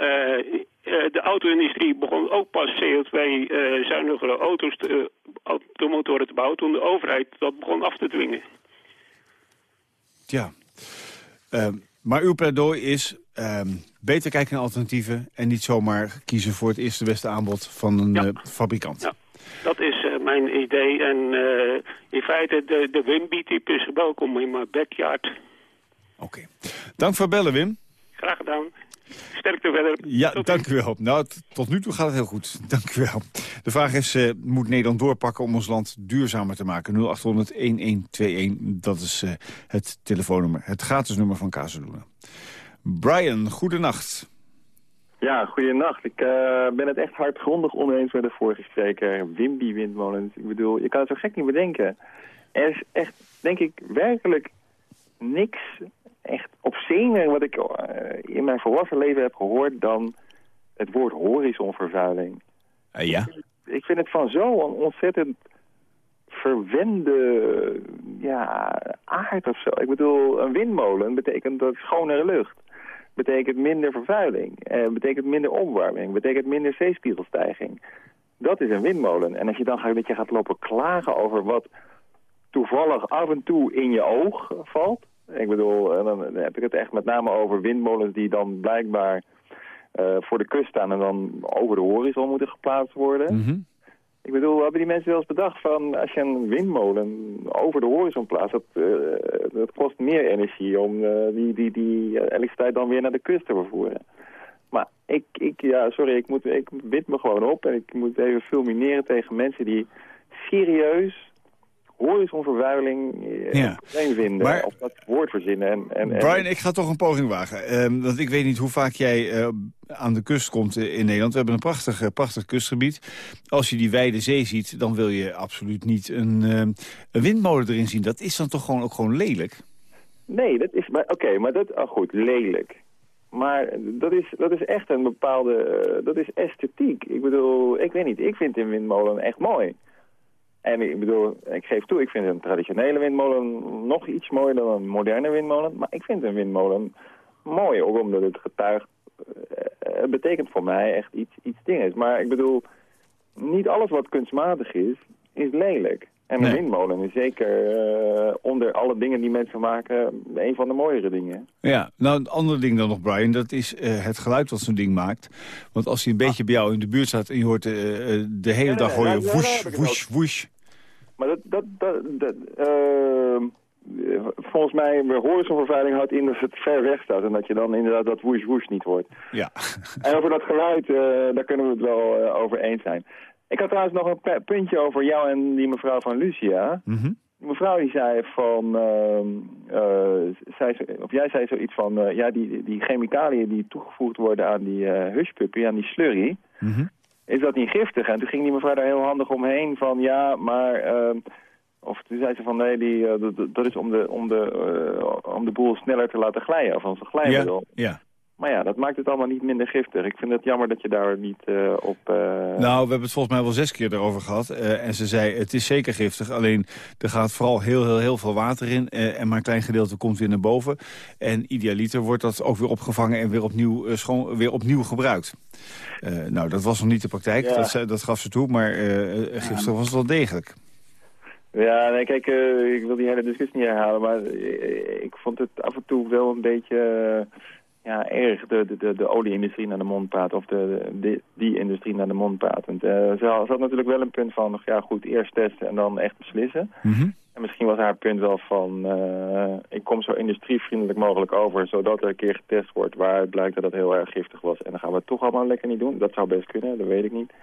de auto-industrie begon ook pas CO2-zuinigere auto's, te, automotoren te bouwen... toen de overheid dat begon af te dwingen. Ja. Ehm, maar uw pleidooi is ehm, beter kijken naar alternatieven... en niet zomaar kiezen voor het eerste beste aanbod van een Ja. eh, fabrikant. Ja. Dat is eh, mijn idee. En eh, in feite, de, de Wimby-type is welkom in mijn backyard. Dank voor bellen, Wim. Graag gedaan. Sterkte verder. Ja, dank u wel. Nou, tot nu toe gaat het heel goed. *laughs* Dank u wel. De vraag is, moet Nederland doorpakken om ons land duurzamer te maken? 0800-1121, dat is het telefoonnummer. Het gratis nummer van Casaluna. Brian, goedenacht. Ja, goedenacht. Ik eh, ben het echt hardgrondig oneens met de vorige spreker. Wimby windmolens. Ik bedoel, je kan het zo gek niet bedenken. Er is echt, denk ik, werkelijk niks echt obscener wat ik eh, in mijn volwassen leven heb gehoord dan het woord horizonvervuiling. ja? Ik vind het van zo'n ontzettend verwende ja, aard of zo. Ik bedoel, een windmolen betekent dat schonere lucht. Betekent minder vervuiling. Eh, betekent minder opwarming. Betekent minder zeespiegelstijging. Dat is een windmolen. En als je dan gaat, dat je gaat lopen klagen over wat toevallig af en toe in je oog valt. Ik bedoel, en dan heb ik het echt met name over windmolens die dan blijkbaar eh, voor de kust staan en dan over de horizon moeten geplaatst worden. Ik bedoel, hebben die mensen wel eens bedacht van als je een windmolen over de horizon plaatst, dat, eh, kost meer energie om eh, die, die, die elektriciteit dan weer naar de kust te vervoeren. Maar ik, ik ja, sorry, ik, moet, ik wit me gewoon op en ik moet even fulmineren tegen mensen die serieus horizonvervuiling eh, Ja. een probleem vinden Maar- of dat woord verzinnen. En, en, en- Brian, ik ga toch een poging wagen. Ehm, want ik weet niet hoe vaak jij eh, aan de kust komt eh, in Nederland. We hebben een prachtig, prachtig kustgebied. Als je die wijde zee ziet, dan wil je absoluut niet een, een windmolen erin zien. Dat is dan toch gewoon ook gewoon lelijk? Nee, dat is, maar oké, maar dat, oh goed, lelijk. Maar dat is, dat is echt een bepaalde, dat is esthetiek. Ik bedoel, ik weet niet, ik vind een windmolen echt mooi. En ik bedoel, ik geef toe, ik vind een traditionele windmolen nog iets mooier dan een moderne windmolen. Maar ik vind een windmolen mooi, ook omdat het getuigt, eh, het betekent voor mij echt iets, iets dinges. Maar ik bedoel, niet alles wat kunstmatig is, is lelijk. En een windmolen is zeker eh, onder alle dingen die mensen maken een van de mooiere dingen. Ja, nou een ander ding dan nog, Brian, dat is eh, het geluid wat zo'n ding maakt. Want als hij een beetje bij jou in de buurt staat en je hoort de hele dag hoor je nee, woesh, woesh. Maar dat, dat, dat, dat eh, volgens mij, horizonvervuiling houdt in dat het ver weg staat en dat je dan inderdaad dat woesh woesh niet hoort. Ja. *laughs* En over dat geluid, eh, daar kunnen we het wel eh, over eens zijn. Ik had trouwens nog een puntje over jou en die mevrouw van Lucia. Die mevrouw die zei van, ehm, eh, zei, of jij zei zoiets van, ja die, die chemicaliën die toegevoegd worden aan die hushpuppy, aan die slurry, is dat niet giftig? En toen ging die mevrouw daar heel handig omheen van, ja, maar... ehm, of toen zei ze van, nee, die, eh, dat- dat, is om de, om, de, eh, om de boel sneller te laten glijden, of onze glijmiddel. Ja, ja. Maar ja, dat maakt het allemaal niet minder giftig. Ik vind het jammer dat je daar niet eh, op... eh, Nou, we hebben het volgens mij wel zes keer erover gehad. eh, en ze zei, het is zeker giftig. Alleen, er gaat vooral heel, heel, heel veel water in. en maar een klein gedeelte komt weer naar boven. En idealiter wordt dat ook weer opgevangen en weer opnieuw, schoon, weer opnieuw gebruikt. Nou, dat was nog niet de praktijk. Ja. Dat, dat gaf ze toe. Maar giftig was het wel degelijk. Ja, nee, kijk, ik wil die hele discussie niet herhalen, maar ik vond het af en toe wel een beetje ja, erg de, de, de, de olieindustrie naar de mond praat, of de, de, die industrie naar de mond praat. Want, eh, ze, had, ze had natuurlijk wel een punt van, ja goed, eerst testen en dan echt beslissen. En misschien was haar punt wel van, eh, ik kom zo industrievriendelijk mogelijk over, zodat er een keer getest wordt waaruit blijkt dat het heel erg giftig was. En dan gaan we het toch allemaal lekker niet doen. Dat zou best kunnen, dat weet ik niet.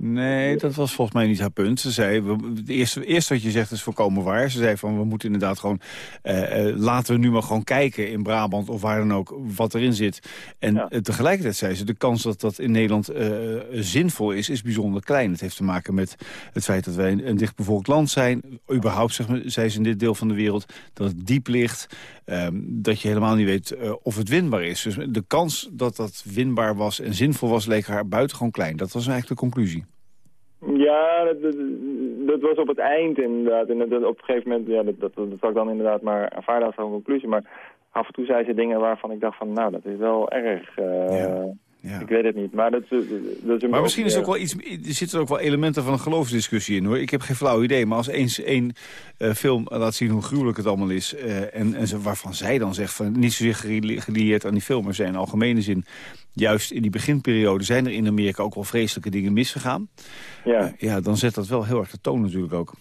Nee, dat was volgens mij niet haar punt. Ze zei, we, het eerste, wat je zegt is volkomen waar. Ze zei van, we moeten inderdaad gewoon... eh, eh, laten we nu maar gewoon kijken in Brabant of waar dan ook wat erin zit. En eh, tegelijkertijd zei ze, de kans dat dat in Nederland zinvol is, is bijzonder klein. Het heeft te maken met het feit dat wij een, een dichtbevolkt land zijn. Überhaupt, zeg maar, zei ze in dit deel van de wereld, dat het diep ligt. ehm, dat je helemaal niet weet of het winbaar is. Dus de kans dat dat winbaar was en zinvol was, leek haar buitengewoon klein. Dat was eigenlijk de conclusie. Ja, dat, dat, dat was op het eind inderdaad. En dat, op een gegeven moment, ja, dat, dat, dat ik dan inderdaad maar aanvaarden als een conclusie. Maar af en toe zei ze dingen waarvan ik dacht van, nou, dat is wel erg. eh, Ja. Ik weet het niet, maar dat, dat is een Maar misschien is er ook wel iets, er zitten ook wel elementen van een geloofsdiscussie in hoor. Ik heb geen flauw idee, maar als eens één uh, film laat zien hoe gruwelijk het allemaal is... Uh, en, en waarvan zij dan zegt, van, niet zozeer gelieerd aan die film... maar zijn in algemene zin, juist in die beginperiode... zijn er in Amerika ook wel vreselijke dingen misgegaan. Ja. Ja, dan zet dat wel heel erg de toon natuurlijk ook.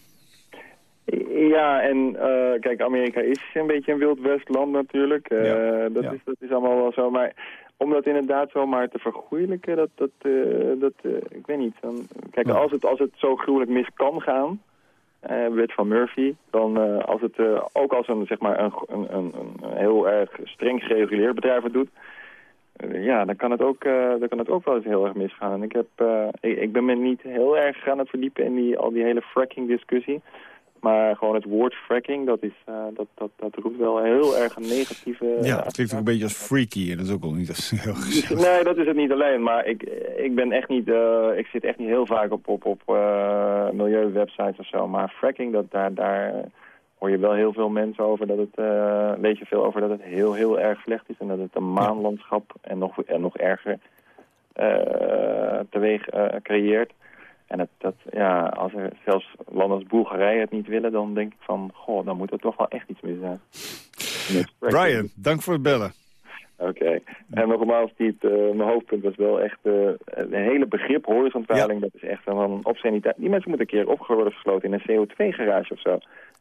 Ja, en kijk, Amerika is een beetje een wild westland natuurlijk. Ja. Dat, Is, dat is allemaal wel zo, maar om dat inderdaad zomaar te vergoeilijken, dat, dat, uh, dat ik weet niet. Dan, kijk, als, het, als het zo gruwelijk mis kan gaan, wet van Murphy, dan als het ook als een, zeg maar, een, een, een, een heel erg streng gereguleerd bedrijf het doet, ja, dan kan, het ook, dan kan het ook wel eens heel erg misgaan. En ik, heb, ik, ik ben me niet heel erg gaan het verdiepen in die, al die hele fracking discussie. Maar gewoon het woord fracking, dat, is, uh, dat, dat, dat roept wel heel erg een negatieve... Ja, het klinkt ook een beetje als freaky en dat is ook wel niet als *laughs* heel gezellig. Nee, dat is het niet alleen. Maar ik, ik ben echt niet... Uh, ik zit echt niet heel vaak op, op, op uh, milieuwebsites of zo. Maar fracking, dat, daar, daar hoor je wel heel veel mensen over dat het... weet je veel over dat het heel, heel erg slecht is. En dat het een maanlandschap en nog, en nog erger teweeg creëert. En het, dat, ja, als er zelfs landen als Bulgarije het niet willen, dan denk ik van, goh, dan moet er toch wel echt iets mis zijn. Brian, dank voor het bellen. Oké. En nogmaals, die, het, uh, mijn hoofdpunt was wel echt uh, een hele begrip horizontaling. Dat is echt een, obsceniteit. Die mensen moeten een keer opgesloten gesloten in een CO2-garage of zo.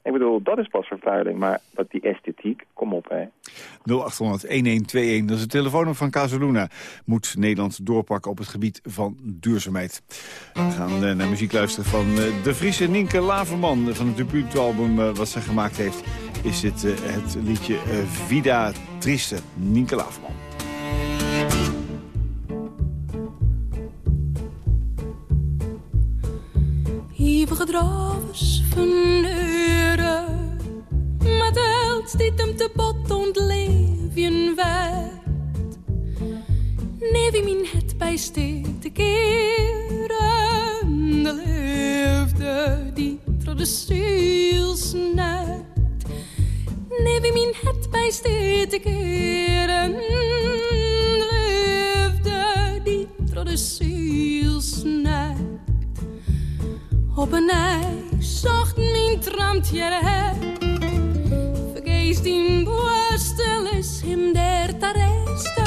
Ik bedoel, dat is pas vervuiling, maar dat die esthetiek, kom op hè. 0800-1121, dat is het telefoonnummer van Casaluna. Moet Nederland doorpakken op het gebied van duurzaamheid. We gaan uh, naar muziek luisteren van uh, de Friese Nienke Laverman... van het debuutalbum uh, wat ze gemaakt heeft. Is dit het liedje Vida Triste, Nienke Laverman. Hevige dravers van uren, met held dit hem te bot ontleven werd. Nee, wie mijn het bij te keren, de liefde die door de ziel snijdt. Nee, wie mijn het bij te keren, Op een ijs zacht mijn trampje heb. Vergeet die boostel is hem der tareste.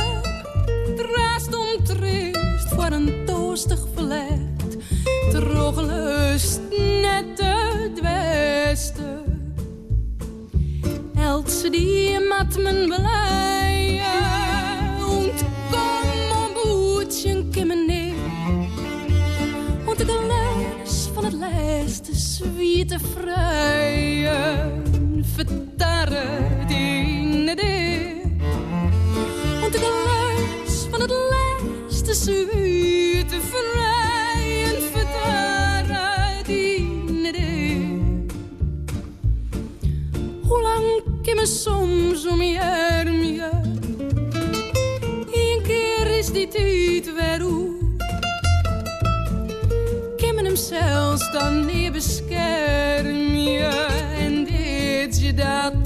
Draast om triest voor een toostig verlet. Trogelust net het westen. Eltse die mat mijn beleid. Zwiete vrijen vertarren die de Want de geluid van het lijst zwiete vrijen vertarren die de Hoe lang me soms om je armje? Eén keer is die tijd weer zelfs dan niet je. En dit je dat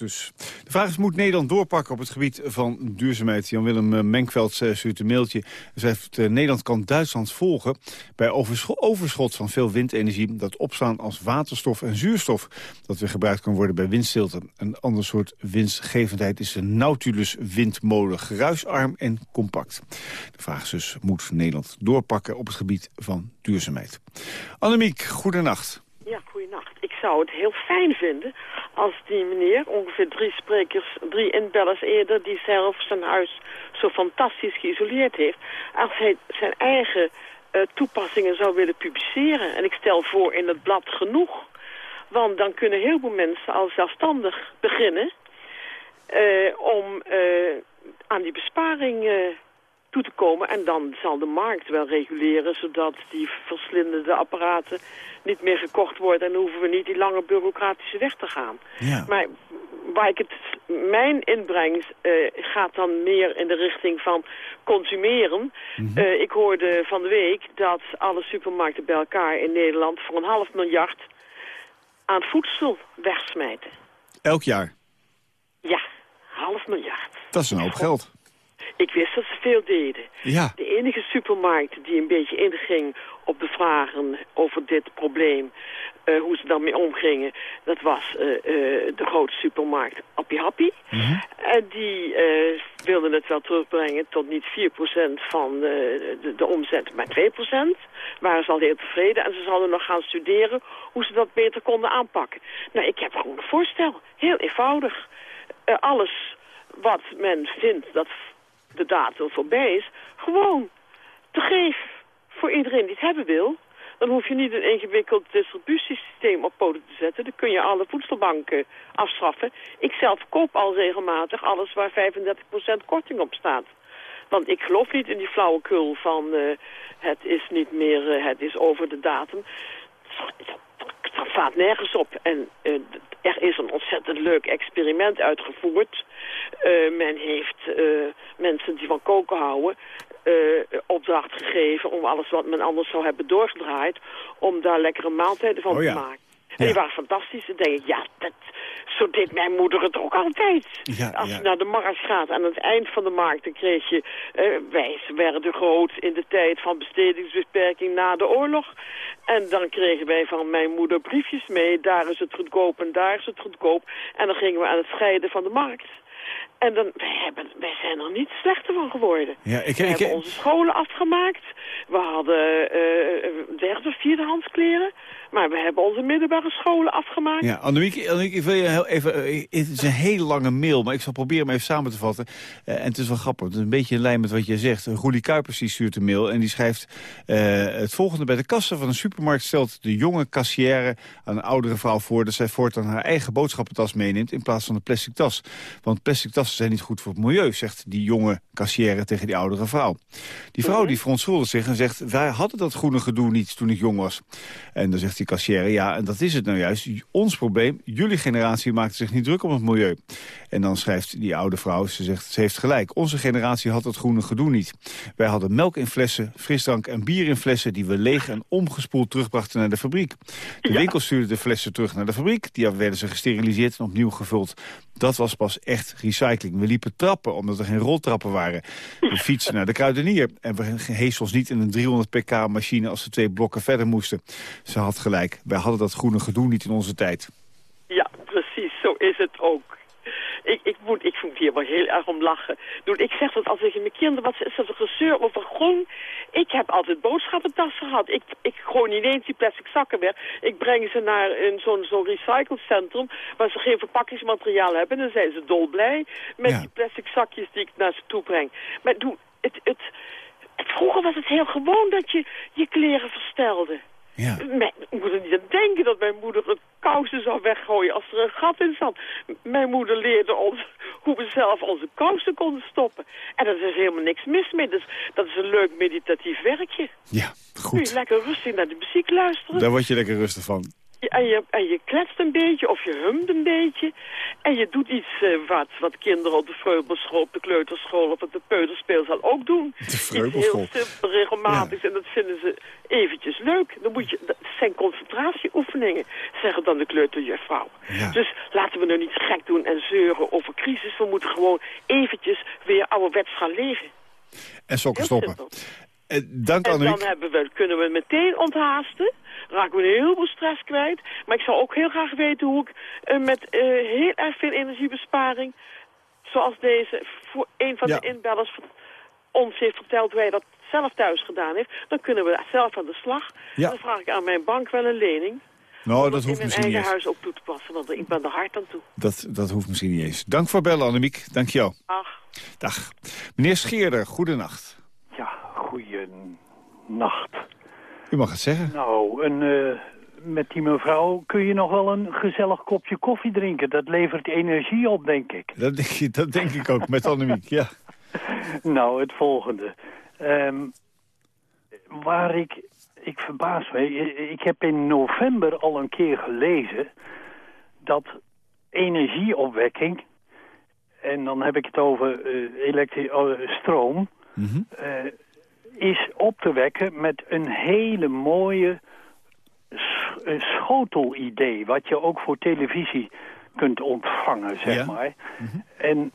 dus. De vraag is, moet Nederland doorpakken op het gebied van duurzaamheid? Jan-Willem eh, Menkveld uh, stuurt een mailtje. Hij schrijft, uh, Nederland kan Duitsland volgen bij overschot van veel windenergie... dat opstaan als waterstof en zuurstof. Dat weer gebruikt kan worden bij windstilte. Een ander soort winstgevendheid is een Nautilus windmolen. Geruisarm en compact. De vraag is dus, moet Nederland doorpakken op het gebied van duurzaamheid? Annemiek, goedenacht. Ja, goedenacht. Ik zou het heel fijn vinden als die meneer, ongeveer drie sprekers, drie inbellers eerder, die zelf zijn huis zo fantastisch geïsoleerd heeft, als hij zijn eigen uh, toepassingen zou willen publiceren. En ik stel voor in het blad genoeg Want dan kunnen heel veel mensen al zelfstandig beginnen... eh, om eh, aan die besparing eh, toe te komen. En dan zal de markt wel reguleren... zodat die verslindende apparaten niet meer gekocht worden... en dan hoeven we niet die lange bureaucratische weg te gaan. Ja. Maar waar ik het, mijn inbreng eh, gaat dan meer in de richting van consumeren. Eh, ik hoorde van de week dat alle supermarkten bij elkaar in Nederland voor een half miljard aan voedsel wegsmijten. Elk jaar. Ja, half miljard. Dat is een hoop geld. Ik wist dat ze veel deden. Ja. De enige supermarkt die een beetje inging op de vragen over dit probleem, eh, hoe ze daarmee omgingen, dat was eh, eh, de grote supermarkt Appie Happy. En die wilden het wel terugbrengen tot niet 4% van de, de omzet, maar 2%. Waren ze al heel tevreden en ze zouden nog gaan studeren hoe ze dat beter konden aanpakken. Nou, ik heb gewoon een voorstel. Heel eenvoudig. Alles wat men vindt dat de datum voorbij is, gewoon te geven voor iedereen die het hebben wil. Dan hoef je niet een ingewikkeld distributiesysteem op poten te zetten. Dan kun je alle voedselbanken afstraffen. Ik zelf koop al regelmatig alles waar 35% korting op staat. Want ik geloof niet in die flauwekul van eh, het is niet meer, eh, het is over de datum. Dat staat nergens op. En eh, er is een ontzettend leuk experiment uitgevoerd. Eh, men heeft eh, mensen die van koken houden eh, opdracht gegeven om alles wat men anders zou hebben doorgedraaid, om daar lekkere maaltijden van Oh ja. te maken. En die waren fantastisch. Dan denk ik, ja, dat, zo deed mijn moeder het ook altijd. Ja, Als ja. je naar de markt gaat, aan het eind van de markt, dan kreeg je... eh, wij werden groot in de tijd van bestedingsbeperking na de oorlog. En dan kregen wij van mijn moeder briefjes mee. Daar is het goedkoop en daar is het goedkoop. En dan gingen we aan het scheiden van de markt. En dan, wij, hebben, wij zijn er niet slechter van geworden. Ja, ik, We ik, hebben onze scholen afgemaakt. We hadden eh derde of vierdehands kleren. Maar we hebben onze middelbare scholen afgemaakt. Ja, Annemiek, Annemiek, ik wil je heel even... eh, Het is een hele lange mail, maar ik zal proberen hem even samen te vatten. Eh, en het is wel grappig, het is een beetje in lijn met wat je zegt. Roelie Kuipers die stuurt een mail en die schrijft het volgende. Bij de kassa van een supermarkt stelt de jonge kassière aan een oudere vrouw voor... dat zij voortaan haar eigen boodschappentas meeneemt in plaats van een plastic tas. Want plastic zijn niet goed voor het milieu, zegt die jonge kassière tegen die oudere vrouw. Die vrouw die verontschuldigt zich en zegt... wij hadden dat groene gedoe niet toen ik jong was. En dan zegt die kassière, ja, en dat is het nou juist. Ons probleem, jullie generatie maakte zich niet druk om het milieu. En dan schrijft die oude vrouw, ze zegt, ze heeft gelijk. Onze generatie had het groene gedoe niet. Wij hadden melk in flessen, frisdrank en bier in flessen... die we leeg en omgespoeld terugbrachten naar de fabriek. De winkel stuurde de flessen terug naar de fabriek. Die werden ze gesteriliseerd en opnieuw gevuld. Dat was pas echt recycling. We liepen trappen, omdat er geen roltrappen waren. We *laughs* fietsen naar de kruidenier. En we heesen ons niet in een 300 pk machine... als we twee blokken verder moesten. Ze had gelijk. Wij hadden dat groene gedoe niet in onze tijd. Ja, precies, zo is het ook. Ik, ik, moet, ik moet hier wel heel erg om lachen. Doe, ik zeg dat als ik mijn kinderen, wat is dat een gezeur over groen? Ik heb altijd boodschappentassen gehad. Ik, ik gooi niet eens die plastic zakken weg. Ik breng ze naar een zo'n zo'n recyclecentrum waar ze geen verpakkingsmateriaal hebben. En dan zijn ze dolblij met die plastic zakjes die ik naar ze toe breng. Maar doe, het, het, het, vroeger was het heel gewoon dat je je kleren verstelde. Ja. Mijn, ik moet er niet aan denken dat mijn moeder het kousen zou weggooien als er een gat in zat. Mijn moeder leerde ons *laughs* hoe we zelf onze kousen konden stoppen. En daar is helemaal niks mis mee. Dus dat is een leuk meditatief werkje. Ja, Kun je goed. lekker rustig naar de muziek luisteren. Daar word je lekker rustig van. En je, en je kletst een beetje of je humt een beetje. En je doet iets eh, wat, wat kinderen op de vreubelschool, op de kleuterschool of op de peuterspeelzaal ook doen. De Iets heel simpel, regelmatig. En dat vinden ze eventjes leuk. Dan moet je, dat zijn concentratieoefeningen, zeggen dan de kleuterjuffrouw. Ja. Dus laten we nou niet gek doen en zeuren over crisis. We moeten gewoon eventjes weer ouderwets gaan leven. En sokken stoppen. Eh, dank En dan hebben we, kunnen we meteen onthaasten. Raken we heel veel stress kwijt. Maar ik zou ook heel graag weten hoe ik eh, met eh, heel erg veel energiebesparing... zoals deze, voor een van Ja. de inbellers ons heeft verteld hoe hij dat zelf thuis gedaan heeft. Dan kunnen we zelf aan de slag. Ja. Dan vraag ik aan mijn bank wel een lening. Nou, om dat hoeft mijn misschien niet eigen eens. huis ook toe te passen. Want ik ben er hard aan toe. Dat, dat hoeft misschien niet eens. Dank voor bellen, Annemiek. Dank je wel. Ach. Dag. Meneer Scheerder, goedenacht. Ja, goeie nacht. U mag het zeggen. Nou, een, eh, met die mevrouw kun je nog wel een gezellig kopje koffie drinken. Dat levert energie op, denk ik. Dat denk, je, dat denk ik ook, met Annemiek, ja. *laughs* Nou, het volgende. Ehm, waar ik... Ik verbaas me. Ik heb in november al een keer gelezen... dat energieopwekking... en dan heb ik het over uh, stroom... eh, is op te wekken met een hele mooie schotelidee... wat je ook voor televisie kunt ontvangen, zeg Ja. maar. En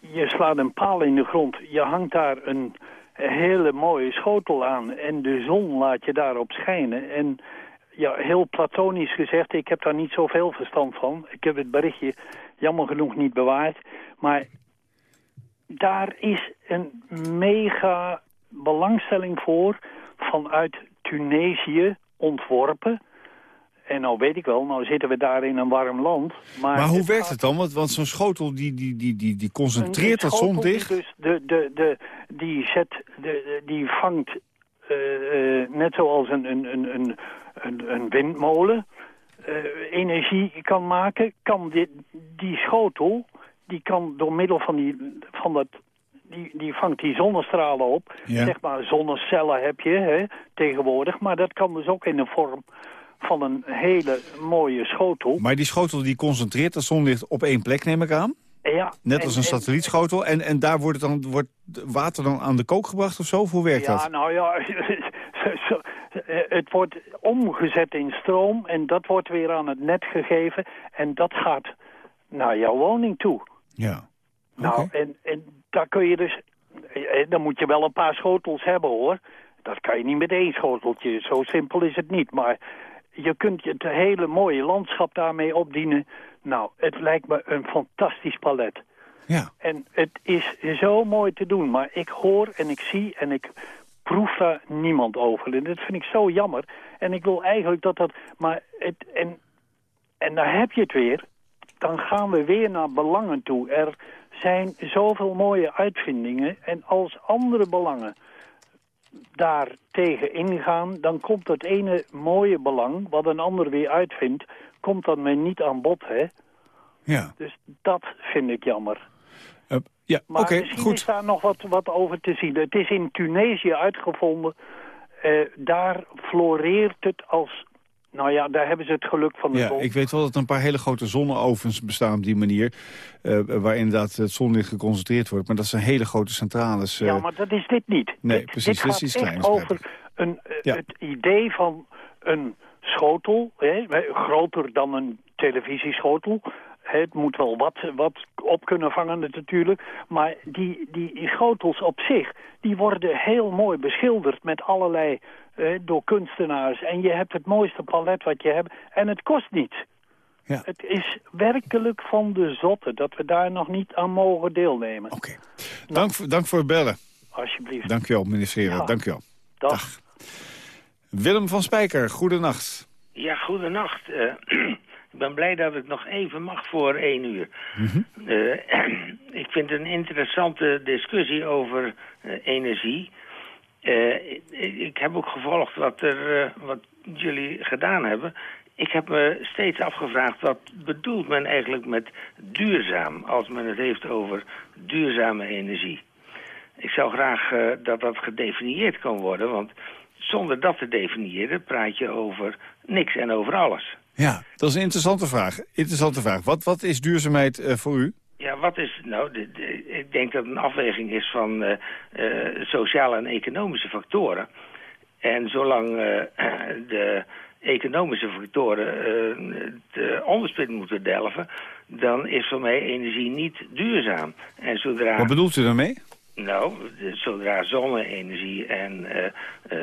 je slaat een paal in de grond. Je hangt daar een hele mooie schotel aan. En de zon laat je daarop schijnen. En ja, heel platonisch gezegd, ik heb daar niet zoveel verstand van. Ik heb het berichtje jammer genoeg niet bewaard. Maar daar is een mega belangstelling voor vanuit Tunesië ontworpen. En nou weet ik wel, nou zitten we daar in een warm land. Maar, Maar hoe werkt het dan? Want, want zo'n schotel die, die, die, die, die concentreert dat zonlicht. Dus de, de, de, die, zet, de, die vangt eh, eh, net zoals een, een, een, een, een, een windmolen eh, energie kan maken, kan dit, die schotel, die kan door middel van, die, van dat, die, die vangt die zonnestralen op. Ja. Zeg maar zonnecellen heb je hè, tegenwoordig, maar dat kan dus ook in de vorm van een hele mooie schotel. Maar die schotel die concentreert dat zonlicht op één plek, neem ik aan. Ja, Net en- als een en- satellietschotel. En, en daar wordt, het dan, wordt water dan aan de kook gebracht of zo? Of hoe werkt ja, dat? nou ja, *laughs* zo- eh, het wordt omgezet in stroom en dat wordt weer aan het net gegeven. En dat gaat naar jouw woning toe. Ja. Nou, en, en daar kun je dus... eh, Dan moet je wel een paar schotels hebben, hoor. Dat kan je niet met één schoteltje. Zo simpel is het niet. Maar je kunt je het hele mooie landschap daarmee opdienen. Nou, het lijkt me een fantastisch palet. Ja. En het is zo mooi te doen. Maar ik hoor en ik zie en ik proef daar niemand over. En dat vind ik zo jammer. En ik wil eigenlijk dat dat... Maar het, en, en daar heb je het weer. Dan gaan we weer naar belangen toe. Er zijn zoveel mooie uitvindingen. En als andere belangen daar tegen ingaan... dan komt dat ene mooie belang, wat een ander weer uitvindt... komt dan maar niet aan bod, hè? Ja. Dus dat vind ik jammer. Eh, ja, Maar oké, misschien goed. is daar nog wat, wat over te zien. Het is in Tunesië uitgevonden. Eh, daar floreert het als... Nou ja, daar hebben ze het geluk van de Ja, zon. ik weet wel dat er een paar hele grote zonneovens bestaan op die manier. eh, waar inderdaad het zonlicht geconcentreerd wordt. Maar dat zijn hele grote centrales. eh, Ja, maar dat is dit niet. Nee, dit, precies, Dit dit is iets kleins, over een, eh, Ja. het idee van een schotel, hè, groter dan een televisieschotel. Het moet wel wat, wat op kunnen vangen natuurlijk. Maar die, die schotels op zich, die worden heel mooi beschilderd met allerlei eh, door kunstenaars. En je hebt het mooiste palet wat je hebt. En het kost niets. Ja. Het is werkelijk van de zotte dat we daar nog niet aan mogen deelnemen. Oké. Dank, voor- dank voor het bellen. Alsjeblieft. Dank u wel, meneer. Ja. Dank u wel. Dag. Willem van Spijker, goedenacht. Ja, goedenacht. Eh, *clears throat* ik ben blij dat ik nog even mag voor één uur. Eh, *clears throat* ik vind het een interessante discussie over eh, energie. Eh, ik, heb ook gevolgd wat, er, wat jullie gedaan hebben. Ik heb me steeds afgevraagd, wat bedoelt men eigenlijk met duurzaam... als men het heeft over duurzame energie? Ik zou graag dat dat gedefinieerd kan worden, want zonder dat te definiëren praat je over niks en over alles. Ja, dat is een interessante vraag. Interessante vraag. Wat, wat is duurzaamheid eh, voor u? Ja, wat is nou? De, de- ik denk dat het een afweging is van eh, sociale en economische factoren. En zolang de economische factoren het onderspit moeten delven, dan is voor mij energie niet duurzaam. En zodra Wat bedoelt u daarmee? Nou, zodra zonne-energie en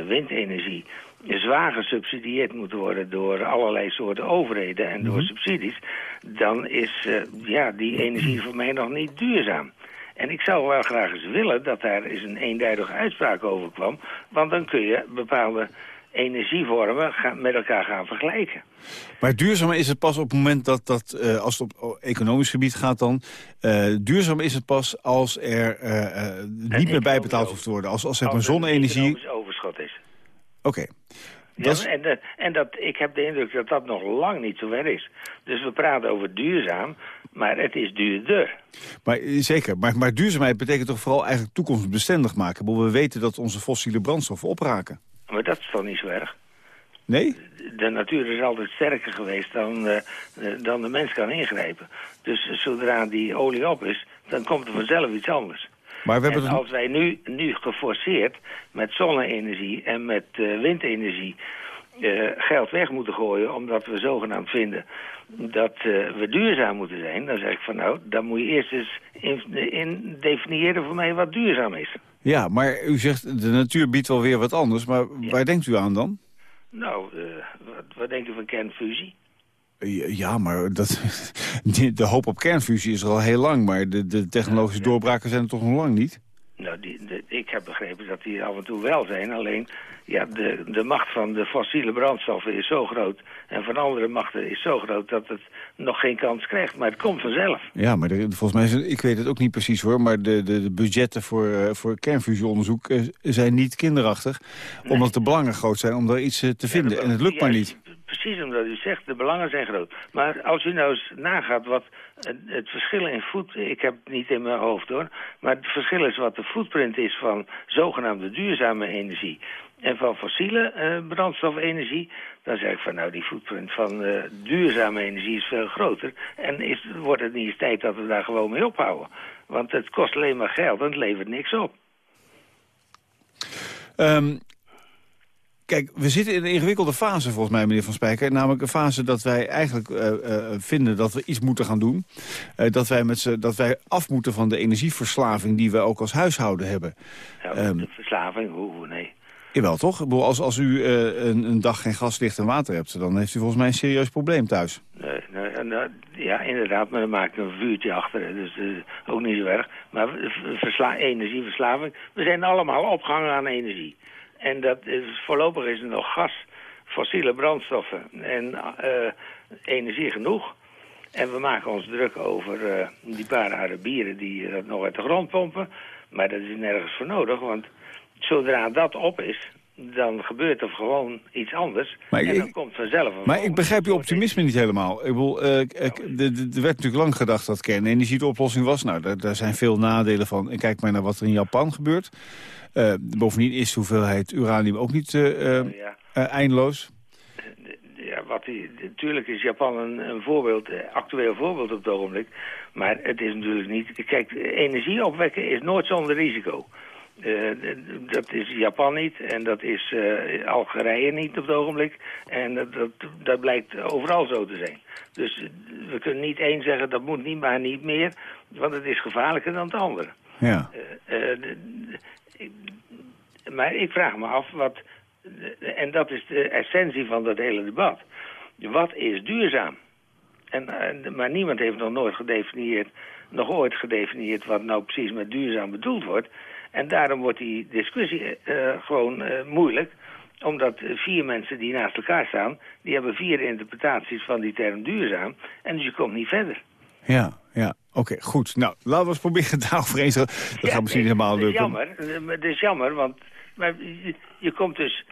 windenergie zwaar gesubsidieerd moeten worden door allerlei soorten overheden en door subsidies, dan is eh, ja, die energie voor mij nog niet duurzaam. En ik zou wel graag eens willen dat daar eens een eenduidige uitspraak over kwam, want dan kun je bepaalde energievormen gaan, met elkaar gaan vergelijken. Maar duurzaam is het pas op het moment dat, dat eh, als het op economisch gebied gaat dan... eh, duurzaam is het pas als er niet meer bijbetaald hoeft te worden. Als, als zeg maar er een zonne-energie... overschot is. Oké. En, dat- en dat, ik heb de indruk dat dat nog lang niet zo ver is. Dus we praten over duurzaam, maar het is duurder. Maar, eh, zeker, maar, maar duurzaamheid betekent toch vooral eigenlijk toekomstbestendig maken? Bedoel, We weten dat onze fossiele brandstoffen opraken. Maar dat is toch niet zo erg? Nee? De natuur is altijd sterker geweest dan, eh, dan de mens kan ingrijpen. Dus zodra die olie op is, dan komt er vanzelf iets anders. Maar we en als wij nu, nu geforceerd met zonne-energie en met eh, windenergie eh, geld weg moeten gooien... omdat we zogenaamd vinden dat eh, we duurzaam moeten zijn... dan zeg ik van nou, dan moet je eerst eens in, in definiëren voor mij wat duurzaam is. Ja, maar u zegt de natuur biedt wel weer wat anders. Maar waar denkt u aan dan? Nou, wat, wat denk je van kernfusie? Ja, maar dat, *laughs* de hoop op kernfusie is er al heel lang. Maar de, de technologische doorbraken zijn er toch nog lang niet? Nou, die, de- ik heb begrepen dat die af en toe wel zijn. Alleen, ja, de, de macht van de fossiele brandstoffen is zo groot... en van andere machten is zo groot dat het nog geen kans krijgt. Maar het komt vanzelf. Ja, maar er- volgens mij, is- ik weet het ook niet precies hoor... maar de, de, de budgetten voor, eh, voor kernfusieonderzoek eh, zijn niet kinderachtig. Omdat de belangen groot zijn om daar iets eh, te vinden. En het lukt maar niet. Precies omdat u zegt, de belangen zijn groot. Maar als u nou eens nagaat wat het, verschil in voet... Ik heb het niet in mijn hoofd hoor. Maar het verschil is wat de footprint is van zogenaamde duurzame energie... en van fossiele eh, brandstofenergie... dan zeg ik van nou, die footprint van eh, duurzame energie is veel groter. En is, wordt het niet eens tijd dat we daar gewoon mee ophouden. Want het kost alleen maar geld en het levert niks op. Ehm, kijk, we zitten in een ingewikkelde fase volgens mij, meneer Van Spijker. Namelijk een fase dat wij eigenlijk eh, eh, vinden dat we iets moeten gaan doen. Eh, dat, wij met dat wij af moeten van de energieverslaving die we ook als huishouden hebben. Ja, Ehm, de verslaving, hoe, hoe, nee. Jawel, toch? Als, als u een, een dag geen gas, licht en water hebt... dan heeft u volgens mij een serieus probleem thuis. Nee, ja, inderdaad, maar dan maak ik een vuurtje achter. Dus ook niet zo erg. Maar energieverslaving, we zijn allemaal opgehangen aan energie. En dat is, voorlopig is er nog gas, fossiele brandstoffen en eh, energie genoeg. En we maken ons druk over eh, die paar Arabieren die eh, dat nog uit de grond pompen. Maar dat is nergens voor nodig, want zodra dat op is, dan gebeurt er gewoon iets anders. Maar ik- en dan komt vanzelf een Maar ik begrijp uw optimisme niet helemaal. Ik bedoel, eh, de- er werd natuurlijk lang gedacht dat kernenergie de oplossing was. Nou, daar, daar zijn veel nadelen van. En kijk maar naar wat er in Japan gebeurt. Eh, bovendien is de hoeveelheid uranium ook niet eh, eh, eh, eindeloos. Ja, wat die, natuurlijk is Japan een, een voorbeeld, eh, actueel voorbeeld op het ogenblik. Maar het is natuurlijk niet... Kijk, energie opwekken is nooit zonder risico. Eh, dat is Japan niet en dat is eh, Algerije niet op het ogenblik. En dat, dat, dat blijkt overal zo te zijn. Dus eh, we kunnen niet één zeggen, dat moet niet, maar niet meer. Want het is gevaarlijker dan het andere. Ja. Maar ik vraag me af wat... En dat is de essentie van dat hele debat. Wat is duurzaam? En, en- maar niemand heeft nog nooit gedefinieerd... nog ooit gedefinieerd wat nou precies met duurzaam bedoeld wordt. En daarom wordt die discussie eh, gewoon eh, moeilijk omdat eh, vier mensen die naast elkaar staan... die hebben vier interpretaties van die term duurzaam. En dus je komt niet verder. Ja, ja. Oké, goed. Nou, laten we eens proberen *laughs* daarover eens. te- Dat gaat misschien helemaal Het is lukken. jammer, het is jammer, want maar je, je komt dus...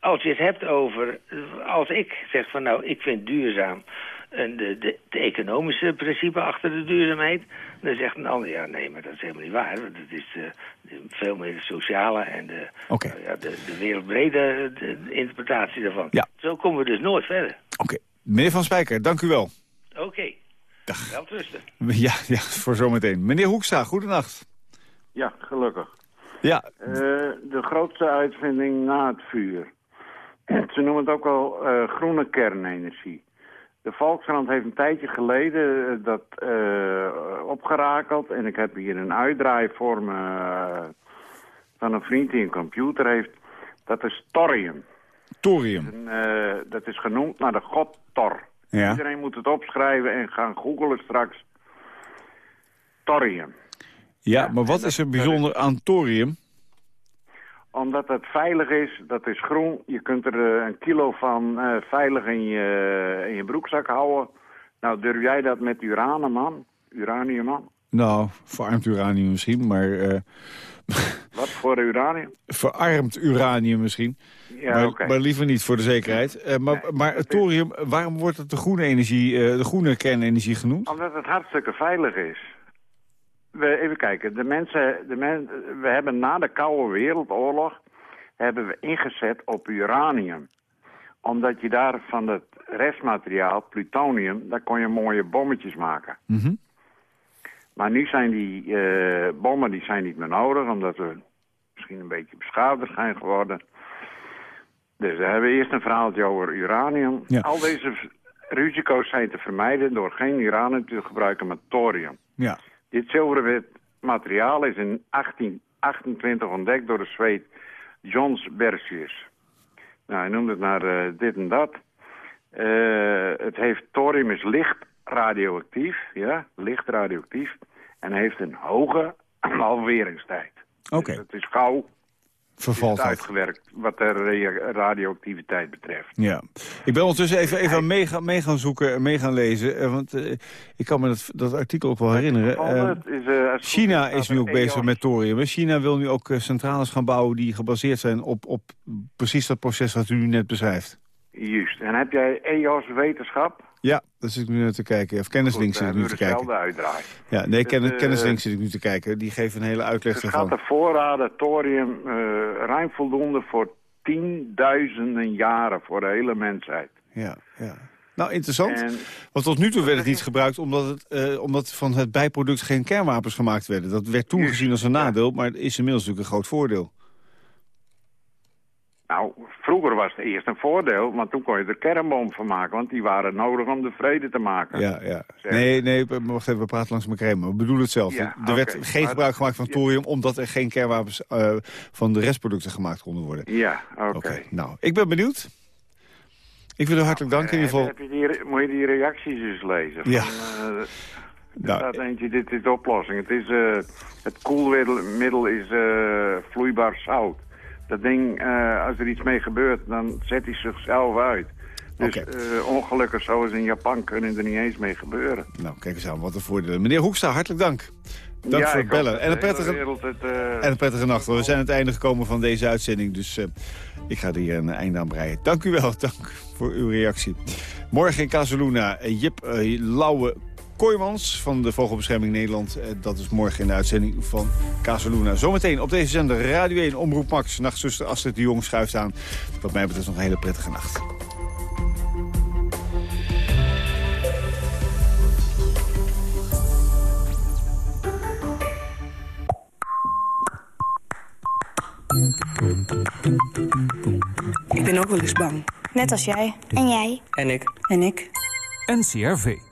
Als je het hebt over... Als ik zeg van nou, ik vind duurzaam... En de, de, de economische principe achter de duurzaamheid... dan zegt een ander, ja nee, maar dat is helemaal niet waar. Want het is eh, de- veel meer de sociale en de, Oké. ja, de, de wereldbrede eh, de- de interpretatie daarvan. Ja. Zo komen we dus nooit verder. Oké. Meneer Van Spijker, dank u wel. Oké. Dag. Wel trusten. Ja, *laughs* ja, voor zometeen. Meneer Hoekstra, goedenacht. Ja, gelukkig. Ja. Eh, de grootste uitvinding na het vuur. *clears throat* Ze noemen het ook al eh, groene kernenergie. De Volkskrant heeft een tijdje geleden eh, dat eh, opgerakeld. En ik heb hier een uitdraaivorm eh, van een vriend die een computer heeft. Dat is thorium. Thorium. En, eh, dat is genoemd naar de god Thor. Ja. Iedereen moet het opschrijven en gaan googelen straks. Thorium. Ja, maar wat is er bijzonder aan thorium? Omdat het veilig is, dat is groen. Je kunt er eh, een kilo van eh, veilig in je, in je broekzak houden. Nou, durf jij dat met uranium, man? Uranium, man? Nou, verarmd uranium misschien, maar... eh, *laughs* Wat? voor uranium. Verarmd uranium misschien. Ja, maar, maar liever niet voor de zekerheid. Maar maar thorium, waarom wordt het de groene, energie, de groene kernenergie genoemd? Omdat het hartstikke veilig is. We, even kijken, de mensen, de men, we hebben na de Koude Wereldoorlog hebben we ingezet op uranium. Omdat je daar van het restmateriaal, plutonium, daar kon je mooie bommetjes maken. Mhm. Maar nu zijn die eh, bommen die zijn niet meer nodig, omdat we misschien een beetje beschadigd zijn geworden. Dus we hebben eerst een verhaaltje over uranium. Ja. Al deze risico's zijn te vermijden door geen uranium te gebruiken, maar thorium. Ja. Dit zilveren materiaal is in 1828 ontdekt door de Zweed Johns Bersius. Nou, hij noemde het naar eh, dit en dat. Eh, het heeft thorium is licht radioactief, ja, licht radioactief. En heeft een hoge *clears throat* halveringstijd. Oké. Dus het is gauw Vervalt uitgewerkt wat de radioactiviteit betreft. Ja. Ik ben ondertussen even, even mee, gaan, mee gaan zoeken en mee gaan lezen. eh, want eh, ik kan me dat, dat artikel ook wel herinneren. Eh, is, eh, China is nu ook bezig met thorium. China wil nu ook centrales gaan bouwen die gebaseerd zijn op, op precies dat proces wat u nu net beschrijft. Juist. En heb jij EOS wetenschap? Ja, daar zit ik nu naar te kijken. Of Kennislink zit ik nu te kijken. dezelfde uitdraai. Ja, nee, Dus, Kennis, eh, Kennislink zit ik nu te kijken. Die geven een hele uitleg Het ervan. gaat de voorraden thorium eh, ruim voldoende voor tienduizenden jaren voor de hele mensheid. Ja, ja. Nou, interessant. En- Want tot nu toe werd het niet gebruikt omdat, het, eh, omdat van het bijproduct geen kernwapens gemaakt werden. Dat werd toen gezien als een nadeel, maar het is inmiddels natuurlijk een groot voordeel. Nou, vroeger was het eerst een voordeel, maar toen kon je er kernbom van maken, want die waren nodig om de vrede te maken. Ja, ja. Zeg. Nee, nee, wacht even, we praten langs mijn crème. We bedoelen hetzelfde. Ja, er werd geen Maar- gebruik gemaakt van thorium... omdat er geen kernwapens eh, van de restproducten gemaakt konden worden. Ja, oké. Nou, ik ben benieuwd. Ik wil u hartelijk danken in ieder geval. Heb je die, moet je die reacties eens lezen? Ja. Van, eh, er Nou, staat eentje, dit is de oplossing. Het, is, eh, het koelmiddel is eh, vloeibaar zout. Dat ding, eh, als er iets mee gebeurt, dan zet hij zichzelf uit. Dus eh, ongelukken zoals in Japan kunnen er niet eens mee gebeuren. Nou, kijk eens aan, wat een voordeel. Meneer Hoekstra, hartelijk dank. Dank Ja, voor het bellen. En een prettige, het, eh, en een prettige nacht. We zijn aan het einde gekomen van deze uitzending. Dus ik ga er hier een einde aan breien. Dank u wel, *laughs* dank voor uw reactie. Morgen in Casaluna, Jip eh, Lauwe Kooijmans van de Vogelbescherming Nederland. Eh, dat is morgen in de uitzending van Casaluna. Zometeen op deze zender Radio 1 Omroep Max. Nachtzuster Astrid de Jong schuift aan. Wat mij betreft nog een hele prettige nacht. Ik ben ook wel eens bang. Net als jij. En jij. En ik. En ik. NCRV.